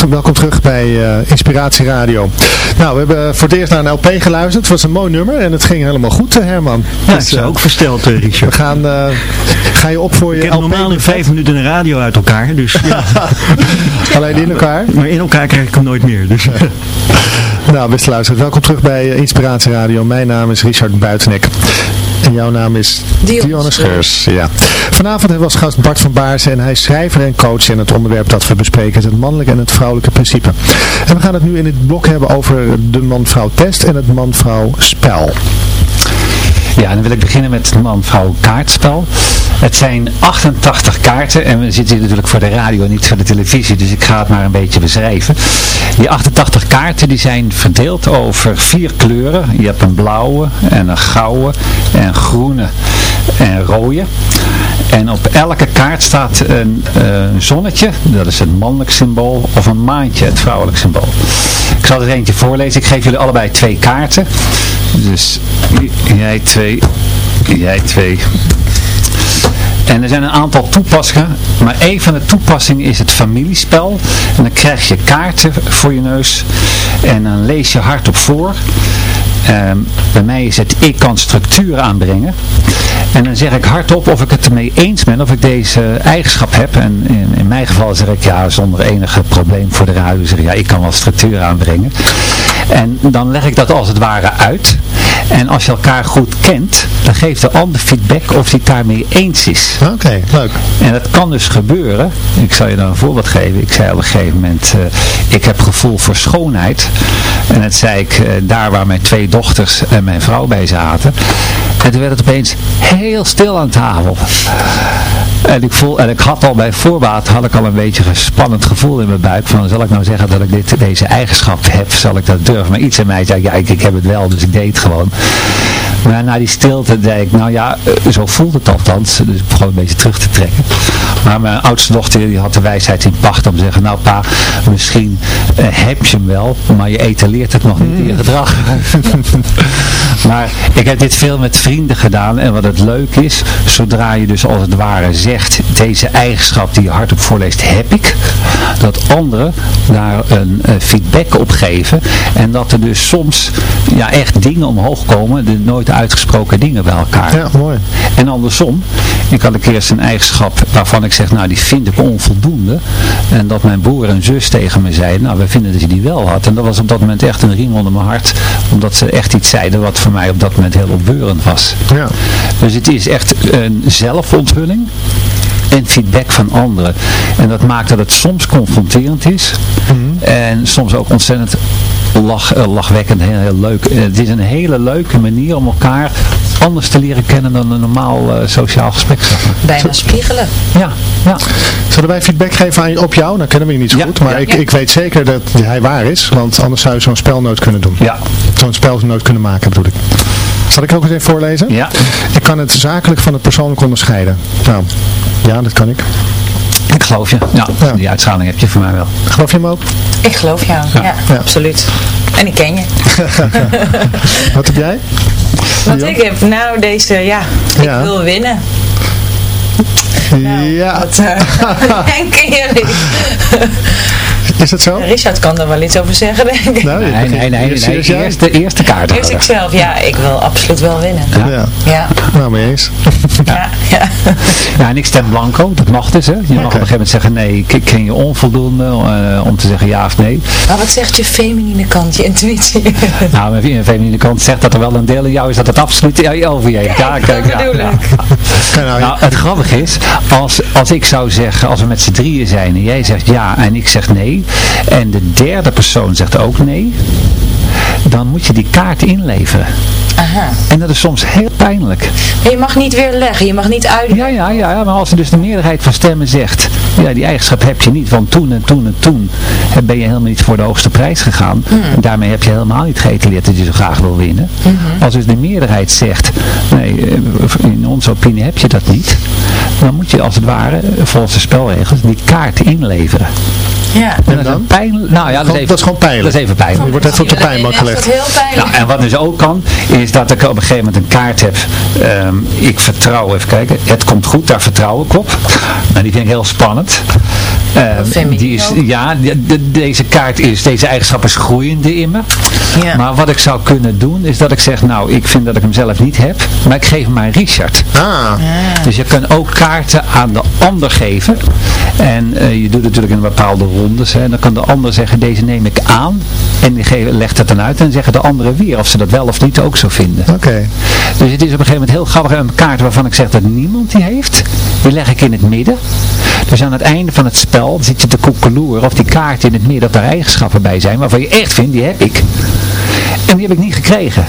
B: Welkom terug bij eh, Inspiratie Radio. Nou, we hebben voor het eerst naar een LP geluisterd. Het was een mooi nummer en het ging helemaal goed, eh, Herman.
E: Ja,
B: Dus,
E: ik
B: eh,
E: ook versteld, eh,
B: we
E: Richard.
B: gaan, ga je op voor je
E: Ik heb
B: LP?
E: normaal in vijf minuten een radio uit elkaar, dus ja.
B: Alleen in elkaar.
E: maar in elkaar krijg ik hem nooit meer. Dus.
B: Nou, beste luisteraars, welkom terug bij Inspiratie Radio. Mijn naam is Richard Buitenek. En jouw naam is
F: Dionne
B: Dionne Scheurs. Ja. Vanavond hebben we als gast Bart van Baarsen en hij is schrijver en coach. En het onderwerp dat we bespreken is het mannelijke en het vrouwelijke principe. En we gaan het nu in dit blok hebben over de man-vrouw test en het man-vrouw spel.
C: Ja, dan wil ik beginnen met het man-vrouw kaartspel. Het zijn 88 kaarten en we zitten hier natuurlijk voor de radio en niet voor de televisie, dus ik ga het maar een beetje beschrijven. Die 88 kaarten die zijn verdeeld over vier kleuren. Je hebt een blauwe en een gouden en een groene en een rode. En op elke kaart staat een eh, zonnetje, dat is het mannelijk symbool, of een maantje, het vrouwelijk symbool. Ik zal er eentje voorlezen. Ik geef jullie allebei twee kaarten. Dus jij twee, jij twee. En er zijn een aantal toepassingen, maar een van de toepassingen is het familiespel. En dan krijg je kaarten voor je neus en dan lees je hardop voor. Ehm, bij mij is het ik kan structuur aanbrengen. En dan zeg ik hardop of ik het ermee eens ben, of ik deze eigenschap heb. En in, in mijn geval zeg ik ja, zonder enige probleem voor de radio, zeg ik ja, ik kan wel structuur aanbrengen. En dan leg ik dat als het ware uit. En als je elkaar goed kent, dan geeft de ander feedback of hij het daarmee eens is.
B: Oké, leuk.
C: En dat kan dus gebeuren. Ik zal je dan een voorbeeld geven. Ik zei op een gegeven moment, eh, ik heb gevoel voor schoonheid. En dat zei ik eh, daar waar mijn twee dochters en mijn vrouw bij zaten. En toen werd het opeens heel stil aan tafel. En ik, voel, en ik had al bij voorbaat had ik al een beetje een spannend gevoel in mijn buik. Van zal ik nou zeggen dat ik dit, deze eigenschap heb? Zal ik dat durven? Maar iets in mij zei, ja ik, ik heb het wel, dus ik deed het gewoon. Maar na die stilte zei ik, nou ja, eh, zo voelt het althans. Dus ik begon een beetje terug te trekken. Maar mijn oudste dochter die had de wijsheid in pacht om te zeggen, nou pa, misschien eh, heb je hem wel, maar je etaleert het nog niet in je gedrag. maar ik heb dit veel met vrienden gedaan en wat het leuk is, zodra je dus als het ware zegt, deze eigenschap die je hardop voorleest, heb ik, dat anderen daar een eh, feedback op geven en dat er dus soms ja, echt dingen omhoog komen, de nooit uitgesproken dingen bij elkaar.
B: Ja, mooi.
C: En andersom, ik had een keer eens een eigenschap waarvan ik zeg, nou die vind ik onvoldoende. En dat mijn broer en zus tegen me zeiden, nou we vinden dat je die wel had. En dat was op dat moment echt een riem onder mijn hart, omdat ze echt iets zeiden wat voor mij op dat moment heel opbeurend was.
B: Ja.
C: Dus het is echt een zelfonthulling en feedback van anderen. En dat maakt dat het soms confronterend is en soms ook ontzettend lach, eh, lachwekkend, heel, heel leuk. Eh, Het is een hele leuke manier om elkaar anders te leren kennen dan een normaal eh, sociaal gesprek. Zeg maar.
F: Bijna spiegelen.
C: Ja, ja.
B: Zullen wij feedback geven aan, op jou? Nou kennen we je niet zo
C: Ja,
B: goed, maar
C: ja.
B: ik, ik weet zeker dat hij waar is, want anders zou je zo'n spel nooit kunnen doen.
C: Ja,
B: Zo'n spel nooit kunnen maken bedoel ik. Zal ik ook eens even voorlezen?
C: ja.
B: Ik kan het zakelijk van het persoonlijk onderscheiden. Nou, ja, dat kan ik.
C: ik geloof je. Ja,
B: Ja.
C: die uitschaling heb je voor mij wel.
B: Geloof je hem ook?
F: Ik geloof jou. Ja,
B: Ja.
F: absoluut. En ik ken je.
B: Wat heb jij?
F: Wat
B: Ja.
F: ik heb, nou deze, ja, ik
B: Ja.
F: wil winnen. Nou,
B: ja,
F: Wat uh, denken jullie?
B: Is dat zo?
F: Richard kan er wel iets over zeggen, denk ik.
B: Nou,
C: Nee, nee, nee. nee,
B: Eerst-
C: de eerste kaart.
F: Eerst ik zelf. Ja, ik wil absoluut wel winnen.
B: Ja.
F: Ja,
B: Nou, mee eens.
F: Ja, ja.
C: Ja, en ik stem blanco. Dat mag dus, hè. Je mag op een gegeven moment zeggen, nee, ik ken je onvoldoende eh, om te zeggen ja of nee.
F: Maar wat zegt je feminine kant, je intuïtie?
C: Nou, mijn feminine kant zegt dat er wel een deel in jou is dat het absoluut ja, over je heeft. Ja, kijk,
F: dat
C: ja,
F: bedoel
C: ja.
B: nou,
C: Nou, het grappige is, als, als ik zou zeggen, als we met z'n drieën zijn en jij zegt ja en ik zeg nee, en de derde persoon zegt ook nee, dan moet je die kaart inleveren.
F: Aha.
C: En dat is soms heel pijnlijk.
F: En je mag niet weer leggen, je mag niet uitleggen.
C: Ja, ja, ja, maar als er dus de meerderheid van stemmen zegt, ja, die eigenschap heb je niet, want toen en toen en toen ben je helemaal niet voor de hoogste prijs gegaan. En daarmee heb je helemaal niet geëtaleerd dat je zo graag wil winnen. Als dus de meerderheid zegt, nee, eh, in onze opinie heb je dat niet, dan moet je als het ware, volgens de spelregels, die kaart inleveren.
F: Ja.
C: En dat is
B: dan?
C: pijn, nou ja, dat is, even,
B: Dat is gewoon pijnlijk.
C: Dat is even pijnlijk.
B: Je wordt even op de pijnbank
F: dat is
B: gelegd.
F: heel pijnlijk.
C: Nou, en wat dus ook kan, is dat ik op een gegeven moment een kaart heb. Ehm, ik vertrouw, even kijken, het komt goed, daar vertrouw ik op. Nou, die vind ik heel spannend. Ehm, die is, ja, de- de- deze kaart is, deze eigenschap is groeiende in me.
F: Ja.
C: Maar wat ik zou kunnen doen, is dat ik zeg, nou, ik vind dat ik hem zelf niet heb, maar ik geef hem aan Richard.
B: Ah,
C: Dus je kan ook kaarten aan de ander geven. En eh, je doet het natuurlijk in bepaalde rondes. Hè. En dan kan de ander zeggen, deze neem ik aan. En die legt het dan uit. En dan zeggen de anderen weer of ze dat wel of niet ook zo vinden.
B: oké.
C: Dus het is op een gegeven moment heel grappig. Een kaart waarvan ik zeg dat niemand die heeft. Die leg ik in het midden. Dus aan het einde van het spel zit je te koekeloeren of die kaart in het midden of daar eigenschappen bij zijn. Waarvan je echt vindt, die heb ik. En die heb ik niet gekregen.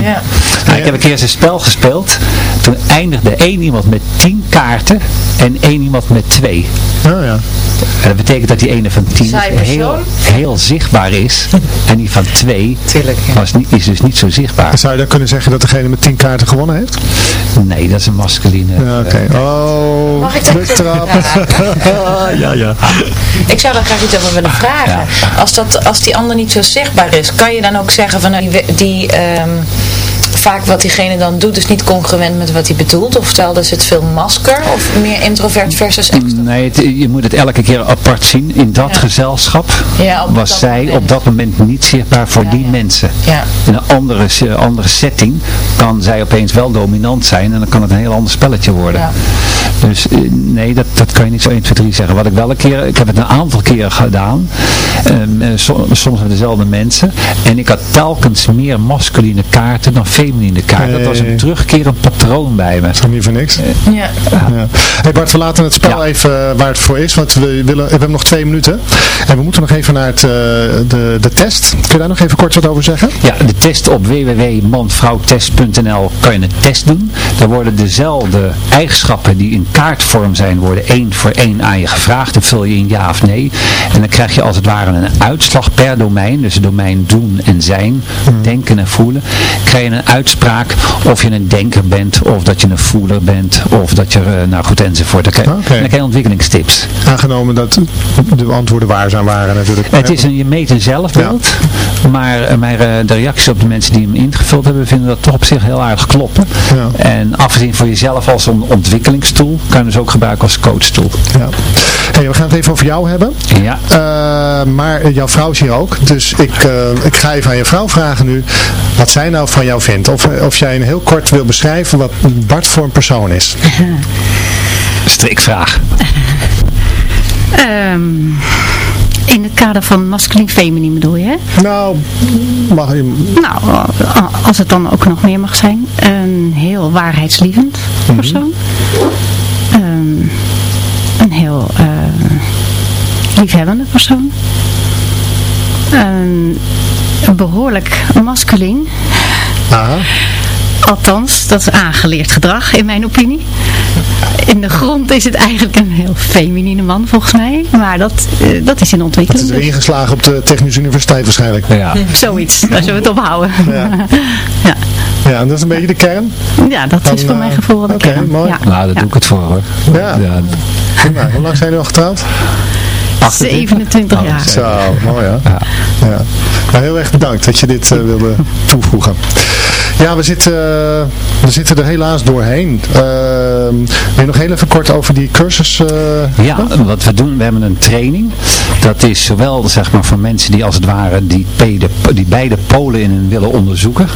F: Ja.
C: Nou, ik heb een keer eens een spel gespeeld. Toen eindigde één iemand met tien kaarten en één iemand met twee.
B: Oh ja.
C: En dat betekent dat die ene van tien
F: Saai
C: heel,
F: persoon.
C: heel zichtbaar is. En die van twee
F: Tuurlijk, ja.
C: was niet, is dus niet zo zichtbaar.
B: Zou je dan kunnen zeggen dat degene met 10 kaarten gewonnen heeft?
C: Nee, dat is een masculine.
B: Ja, oké. Oh,
F: Mag ik
B: ja, ja.
F: Ik zou daar graag iets over willen vragen. Als, dat, als die ander niet zo zichtbaar is, kan je dan ook zeggen van nou, die, die ehm, vaak wat diegene dan doet is niet congruent met wat hij bedoelt? Of stel, er zit veel masker of meer introvert versus extrovert?
C: Nee, het- je moet het elke keer apart zien. In dat
F: Ja.
C: gezelschap
F: Ja,
C: was
F: dat
C: zij
F: moment.
C: op dat moment niet zichtbaar voor
F: Ja,
C: die mensen.
F: Ja.
C: In een andere, andere setting kan zij opeens wel dominant zijn en dan kan het een heel ander spelletje worden. Dus eh, nee, dat, dat kan je niet zo 1, 2, 3 zeggen. Wat ik wel een keer, ik heb het een aantal keren gedaan, ehm, eh, so- soms met dezelfde mensen. En ik had telkens meer masculine kaarten dan feminine kaarten. Dat was een terugkerend patroon bij me.
B: Dat is niet voor niks.
F: Ja.
B: Ja. Hey Bart, we laten het spel
C: Ja. even
B: waar het voor is, want we, willen, we hebben nog twee minuten. En we moeten nog even naar het, eh, de, de test. Kun je daar nog even kort wat over zeggen?
C: Ja, de test op www.manvrouwtest.nl kan je een test doen. Daar worden dezelfde eigenschappen die in kaartvorm zijn, worden één voor één aan je gevraagd. Dan vul je in ja of nee. En dan krijg je als het ware een uitslag per domein. Dus het domein doen en zijn, denken en voelen. Krijg je een uitspraak of je een denker bent, of dat je een voeler bent, of dat je, eh, nou goed, enzovoort. Dan krijg,
B: Oké.
C: dan krijg je ontwikkelingstips.
B: Aangenomen dat de antwoorden waar zijn waren natuurlijk.
C: Het is een, je meet een zelfbeeld, maar, eh, maar eh, de reacties op de mensen die hem ingevuld hebben, vinden dat toch op zich heel aardig kloppen.
B: Ja.
C: En afgezien voor jezelf als een ontwikkelingstoel, kan je dus ook gebruiken als coachtool.
B: Ja. Hey, we gaan het even over jou hebben.
C: Ja,
B: Eh, maar jouw vrouw is hier ook. Dus ik, eh, ik ga even aan je vrouw vragen nu wat zij nou van jou vindt. Of, of jij een heel kort wil beschrijven wat Bart voor een persoon is.
C: strikvraag.
H: Ehm, in het kader van masculin-feminin bedoel je, hè?
B: Nou, mag je...
H: Nou, eh, als het dan ook nog meer mag zijn. Een heel waarheidslievend persoon. Ehm, een heel eh, liefhebbende persoon. Een, een behoorlijk masculin.
B: Aha.
H: Althans, dat is aangeleerd gedrag in mijn opinie. In de grond is het eigenlijk een heel feminine man volgens mij. Maar dat, eh, dat is in
B: Het
H: ontwikkeling.
B: is er ingeslagen op de Technische Universiteit waarschijnlijk.
C: Ja.
H: Zoiets, daar zullen we het ophouden.
B: Ja.
H: ja.
B: Ja, en dat is een beetje de kern.
H: Ja, dat
B: Dan,
H: is voor
B: eh,
H: mijn gevoel wat ik
B: oké,
H: ken.
B: mooi.
H: Ja.
C: Nou, daar
H: Ja.
C: doe ik het voor hoor.
B: Ja. Nou, hoe lang zijn jullie al getrouwd?
H: 27 jaar.
B: Zo, mooi ja.
C: Ja.
B: ja. Nou, heel erg bedankt dat je dit uh, wilde toevoegen. Ja, we zitten, we zitten er helaas doorheen. Uh, wil je nog heel even kort over die cursus? Uh,
C: ja, wat we doen, we hebben een training. Dat is zowel zeg maar, voor mensen die als het ware die, beide, die beide polen in hun willen onderzoeken.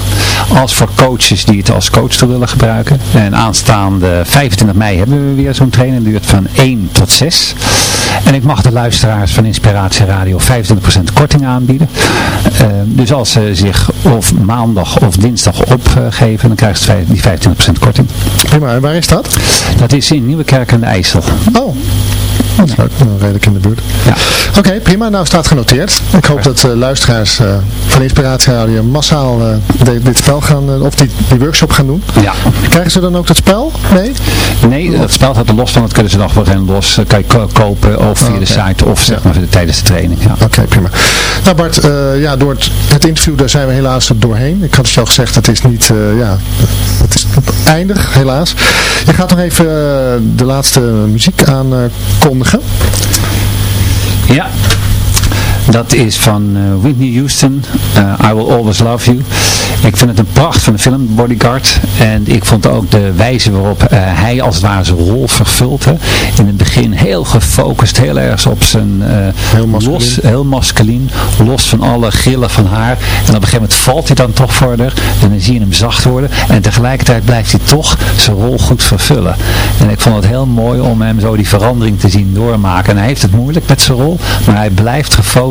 C: Als voor coaches die het als coach willen gebruiken. En aanstaande 25 mei hebben we weer zo'n training. duurt van 1 tot 6. En ik mag de luisteraars van Inspiratie Radio 25% korting aanbieden. Uh, dus als ze zich of maandag of dinsdag opgeven, dan krijgen ze die 25% korting.
B: Prima, en waar is dat?
C: Dat is in Nieuwekerk aan de IJssel.
B: Oh, dat is ook redelijk in de buurt.
C: Ja.
B: Oké, prima. Nou staat genoteerd. Ik hoop dat uh, luisteraars uh, van Inspiratie Radio massaal uh, dit spel gaan, of die, die workshop gaan doen.
C: Ja.
B: Krijgen ze dan ook dat spel mee?
C: Nee, dat spel gaat er los van. Dat kunnen ze nog wel gaan los. kan je kopen of via oh, okay. de site of zeg maar tijdens de training. Ja.
B: Oké, okay, prima. Nou Bart, ja, door het, het, interview daar zijn we helaas doorheen. Ik had het je al gezegd, het is niet, ja, het is eindig, helaas. Je gaat nog even de laatste muziek aankondigen.
C: Ja, dat is van uh, Whitney Houston, uh, I Will Always Love You. Ik vind het een pracht van de film, Bodyguard. En ik vond ook de wijze waarop uh, hij als het ware zijn rol vervult. Hè. In het begin heel gefocust, heel erg op zijn...
B: heel masculin.
C: Los, heel masculin, los van alle grillen van haar. En op een gegeven moment valt hij dan toch verder. En dan zie je hem zacht worden. En tegelijkertijd blijft hij toch zijn rol goed vervullen. En ik vond het heel mooi om hem zo die verandering te zien doormaken. En hij heeft het moeilijk met zijn rol, maar hij blijft gefocust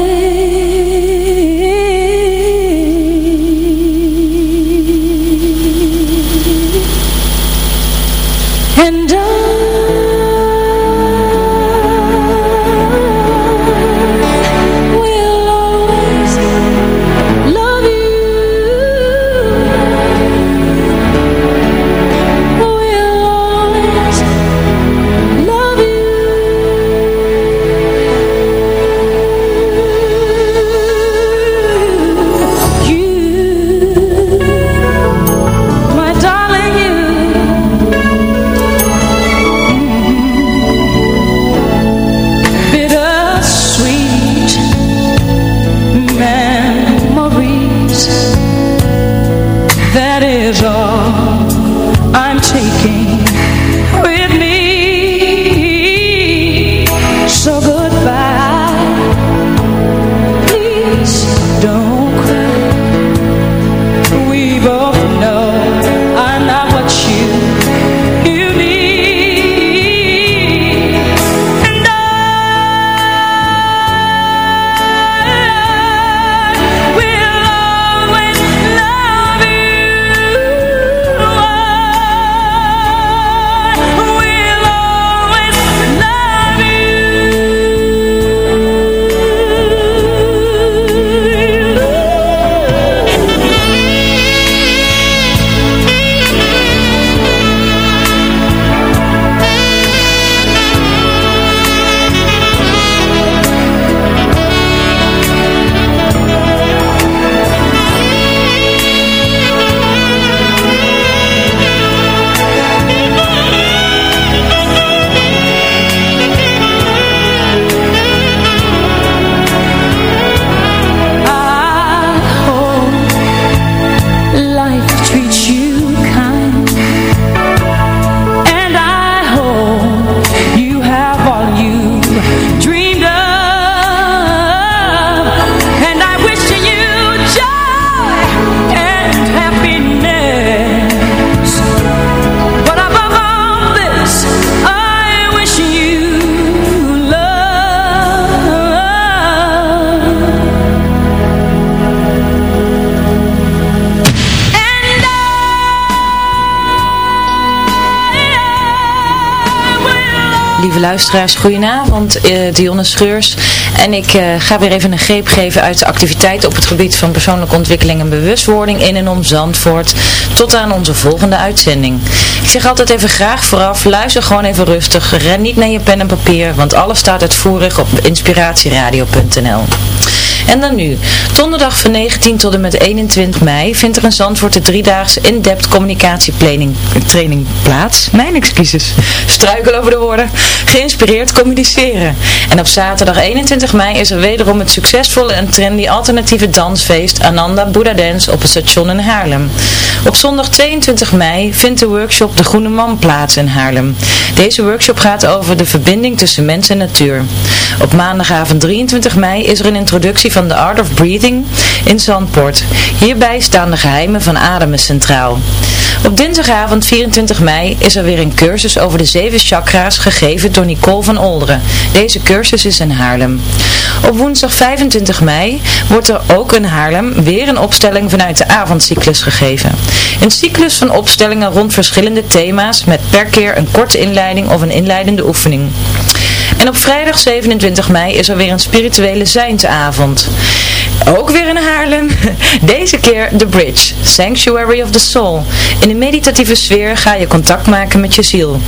F: luisteraars, goedenavond. Uh, Dionne Scheurs. En ik uh, ga weer even een greep geven uit de activiteiten op het gebied van persoonlijke ontwikkeling en bewustwording in en om Zandvoort. Tot aan onze volgende uitzending. Ik zeg altijd even graag vooraf, luister gewoon even rustig. Ren niet naar je pen en papier, want alles staat uitvoerig op inspiratieradio.nl. En dan nu. Donderdag van 19 tot en met 21 mei vindt er in Zandvoort de driedaagse in-depth communicatietraining training plaats. Mijn excuses. Struikel over de woorden. Geïnspireerd communiceren. En op zaterdag 21 mei is er wederom het succesvolle en trendy alternatieve dansfeest Ananda Buddha Dance op het station in Haarlem. Op zondag 22 mei vindt de workshop De Groene Man plaats in Haarlem. Deze workshop gaat over de verbinding tussen mens en natuur. Op maandagavond 23 mei is er een introductie van The Art of Breathing in Zandpoort. Hierbij staan de geheimen van ademen centraal. Op dinsdagavond 24 mei is er weer een cursus over de zeven chakra's gegeven door Nicole van Olderen. Deze cursus is in Haarlem. Op woensdag 25 mei wordt er ook in Haarlem weer een opstelling vanuit de avondcyclus gegeven. Een cyclus van opstellingen rond verschillende thema's met per keer een korte inleiding of een inleidende oefening. En op vrijdag 27 mei is er weer een spirituele zijnsavond. Ook weer in Haarlem. Deze keer The Bridge, Sanctuary of the Soul. In een meditatieve sfeer ga je contact maken met je ziel.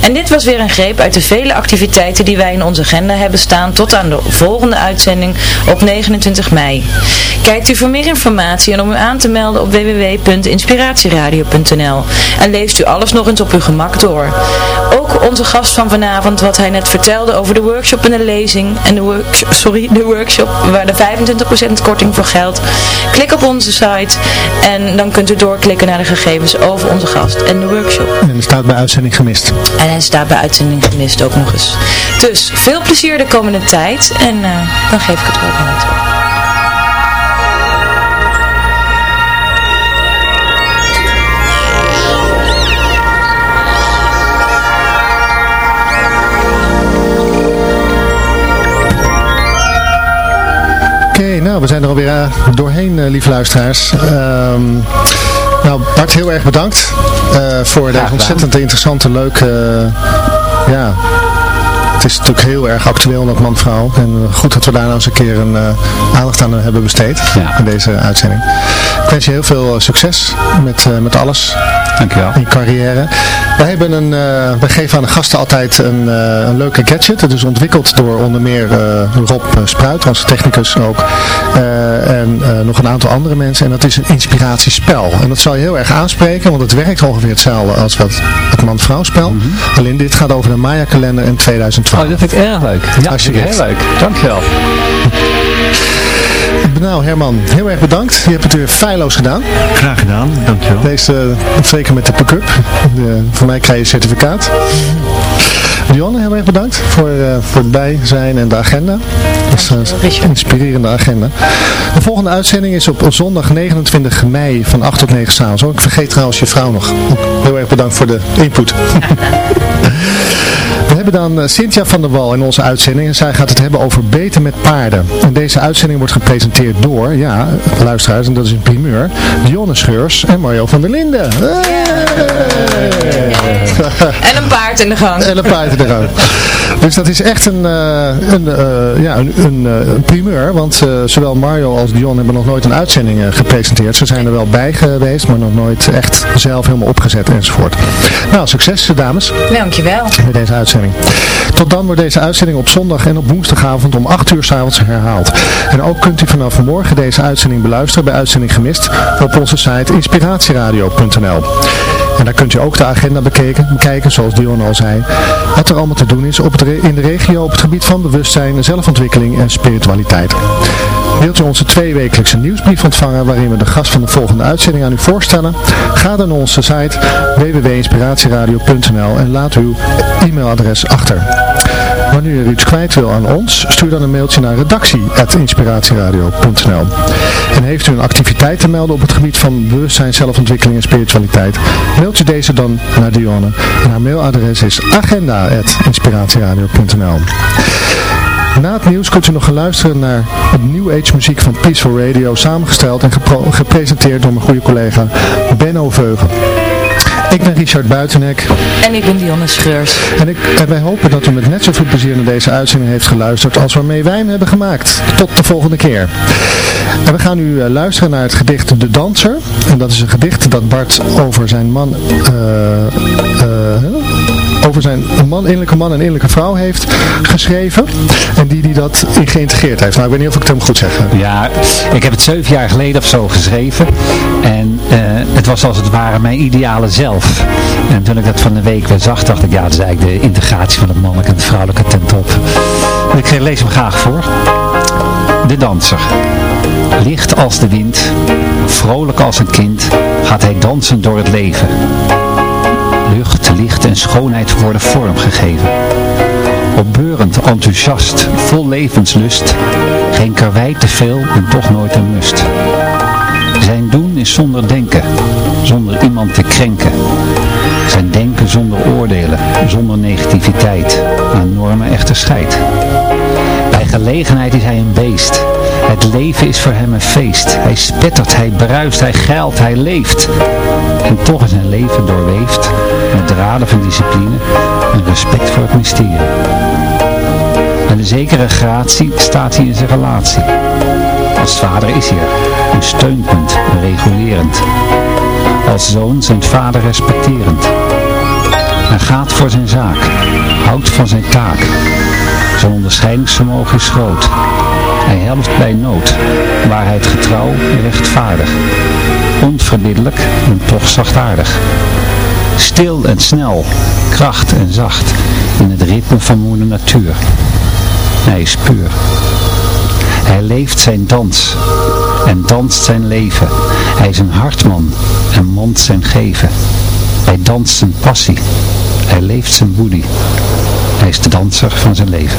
F: En dit was weer een greep uit de vele activiteiten die wij in onze agenda hebben staan tot aan de volgende uitzending op 29 mei. Kijkt u voor meer informatie en om u aan te melden op www.inspiratieradio.nl en leest u alles nog eens op uw gemak door. Ook onze gast van vanavond, wat hij net vertelde over de workshop en de lezing en de, work, sorry, de workshop waar de 25% korting voor geldt. Klik op onze site en dan kunt u doorklikken naar de gegevens over onze gast en de workshop.
B: En er staat bij uitzending gemist.
F: En hij staat bij uitzending gemist ook nog eens. Dus veel plezier de komende tijd en uh, dan geef ik het woord aan het
B: Oké, nou we zijn er alweer uh, doorheen, uh, lieve luisteraars. Um, nou Bart, heel erg bedankt uh, voor deze ontzettend interessante, leuke, ja, het is natuurlijk heel erg actueel met man-vrouw. En goed dat we daar nou eens een keer een uh, aandacht aan hebben besteed ja. in deze uitzending. Ik wens je heel veel succes met, uh, met alles.
C: Dankjewel.
B: In je carrière. Wij, hebben een, uh, wij geven aan de gasten altijd een, een leuke gadget. Het is ontwikkeld door onder meer Rob Spruit als technicus ook. en nog een aantal andere mensen. En dat is een inspiratiespel. En dat zal je heel erg aanspreken. Want het werkt ongeveer hetzelfde als wat het man-vrouw spel. Mm -hmm. Alleen dit gaat over de Maya kalender in 2012.
C: Oh, dat vind ik erg leuk. Ja, dat vind ik heel leuk. Dankjewel.
B: Nou Herman, heel erg bedankt. Je hebt het weer feilloos gedaan.
E: Graag gedaan, dankjewel.
B: Deze, uh, zeker met de pick-up. voor mij krijg je een certificaat. Dionne, heel erg bedankt voor, uh, voor het bij zijn en de agenda. Dat is een inspirerende agenda. De volgende uitzending is op zondag 29 mei van 8 tot 9 s'avonds. Ik vergeet trouwens je vrouw nog. Heel erg bedankt voor de input. We hebben dan uh, Cynthia van der Wal in onze uitzending. En zij gaat het hebben over beten met paarden. En deze uitzending wordt gepresenteerd door, ja, luisteraars, en dat is een primeur, Dionne Scheurs en Mario van der Linden.
F: En een paard in de gang.
B: En een paard in de gang. Dus dat is echt een, uh, een, uh, ja, een, een, een, primeur, want zowel Mario als Dion hebben nog nooit een uitzending gepresenteerd. Ze zijn er wel bij geweest, maar nog nooit echt zelf helemaal opgezet enzovoort. Nou, succes dames.
F: Dankjewel.
B: Met deze uitzending. Tot dan wordt deze uitzending op zondag en op woensdagavond om 8 uur s'avonds herhaald. En ook kunt u vanaf morgen deze uitzending beluisteren bij Uitzending Gemist op onze site inspiratieradio.nl. En daar kunt u ook de agenda bekijken, bekijken zoals Dion al zei, wat er allemaal te doen is op in de regio op het gebied van bewustzijn, zelfontwikkeling en spiritualiteit. Wilt u onze tweewekelijkse nieuwsbrief ontvangen waarin we de gast van de volgende uitzending aan u voorstellen? Ga dan naar onze site www.inspiratieradio.nl en laat uw e-mailadres achter. Wanneer u iets kwijt wil aan ons, stuur dan een mailtje naar redactie.inspiratieradio.nl En heeft u een activiteit te melden op het gebied van bewustzijn, zelfontwikkeling en spiritualiteit, mailt u deze dan naar Dionne. En haar mailadres is agenda.inspiratieradio.nl na het nieuws kunt u nog gaan luisteren naar het New Age muziek van Peaceful Radio, samengesteld en gepresenteerd door mijn goede collega Benno Veugen. Ik ben Richard Buitenek.
F: En ik ben Dionne Schreurs.
B: En, ik, en wij hopen dat u met net zoveel plezier naar deze uitzending heeft geluisterd als waarmee wij hem hebben gemaakt. Tot de volgende keer. En we gaan nu eh, luisteren naar het gedicht De Danser. En dat is een gedicht dat Bart over zijn man... eh, eh, over zijn man, innerlijke man en innerlijke vrouw heeft geschreven. En die die dat geïntegreerd heeft. Nou, ik weet niet of ik het hem goed zeg.
C: Ja, ik heb het zeven jaar geleden of zo geschreven. En eh, het was als het ware mijn ideale zelf. En toen ik dat van de week weer zag, dacht ik, ja, dat is eigenlijk de integratie van het mannelijke en het vrouwelijke ten top. Ik lees hem graag voor. De danser. Licht als de wind, vrolijk als een kind, gaat hij dansen door het leven. Lucht, licht en schoonheid worden vormgegeven. Opbeurend, enthousiast, vol levenslust, geen karwei te veel en toch nooit een must. Zijn doen is zonder denken, zonder iemand te krenken. Zijn denken zonder oordelen, zonder negativiteit, aan normen echter scheidt. Bij gelegenheid is hij een beest. Het leven is voor hem een feest. Hij spettert, hij bruist, hij geilt, hij leeft. En toch is zijn leven doorweefd met draden van discipline en respect voor het mysterie. En een zekere gratie staat hij in zijn relatie. Als vader is hij een steunpunt, regulerend. Als zoon zijn vader respecterend. Hij gaat voor zijn zaak, houdt van zijn taak. Zijn onderscheidingsvermogen is groot. Hij helpt bij nood, waarheid getrouw en rechtvaardig. Onverbiddelijk en toch zachtaardig. Stil en snel, kracht en zacht, in het ritme van moeder natuur. Hij is puur. Hij leeft zijn dans en danst zijn leven. Hij is een hartman en mond zijn geven. Hij danst zijn passie. Hij leeft zijn boedie. Hij is de danser van zijn leven.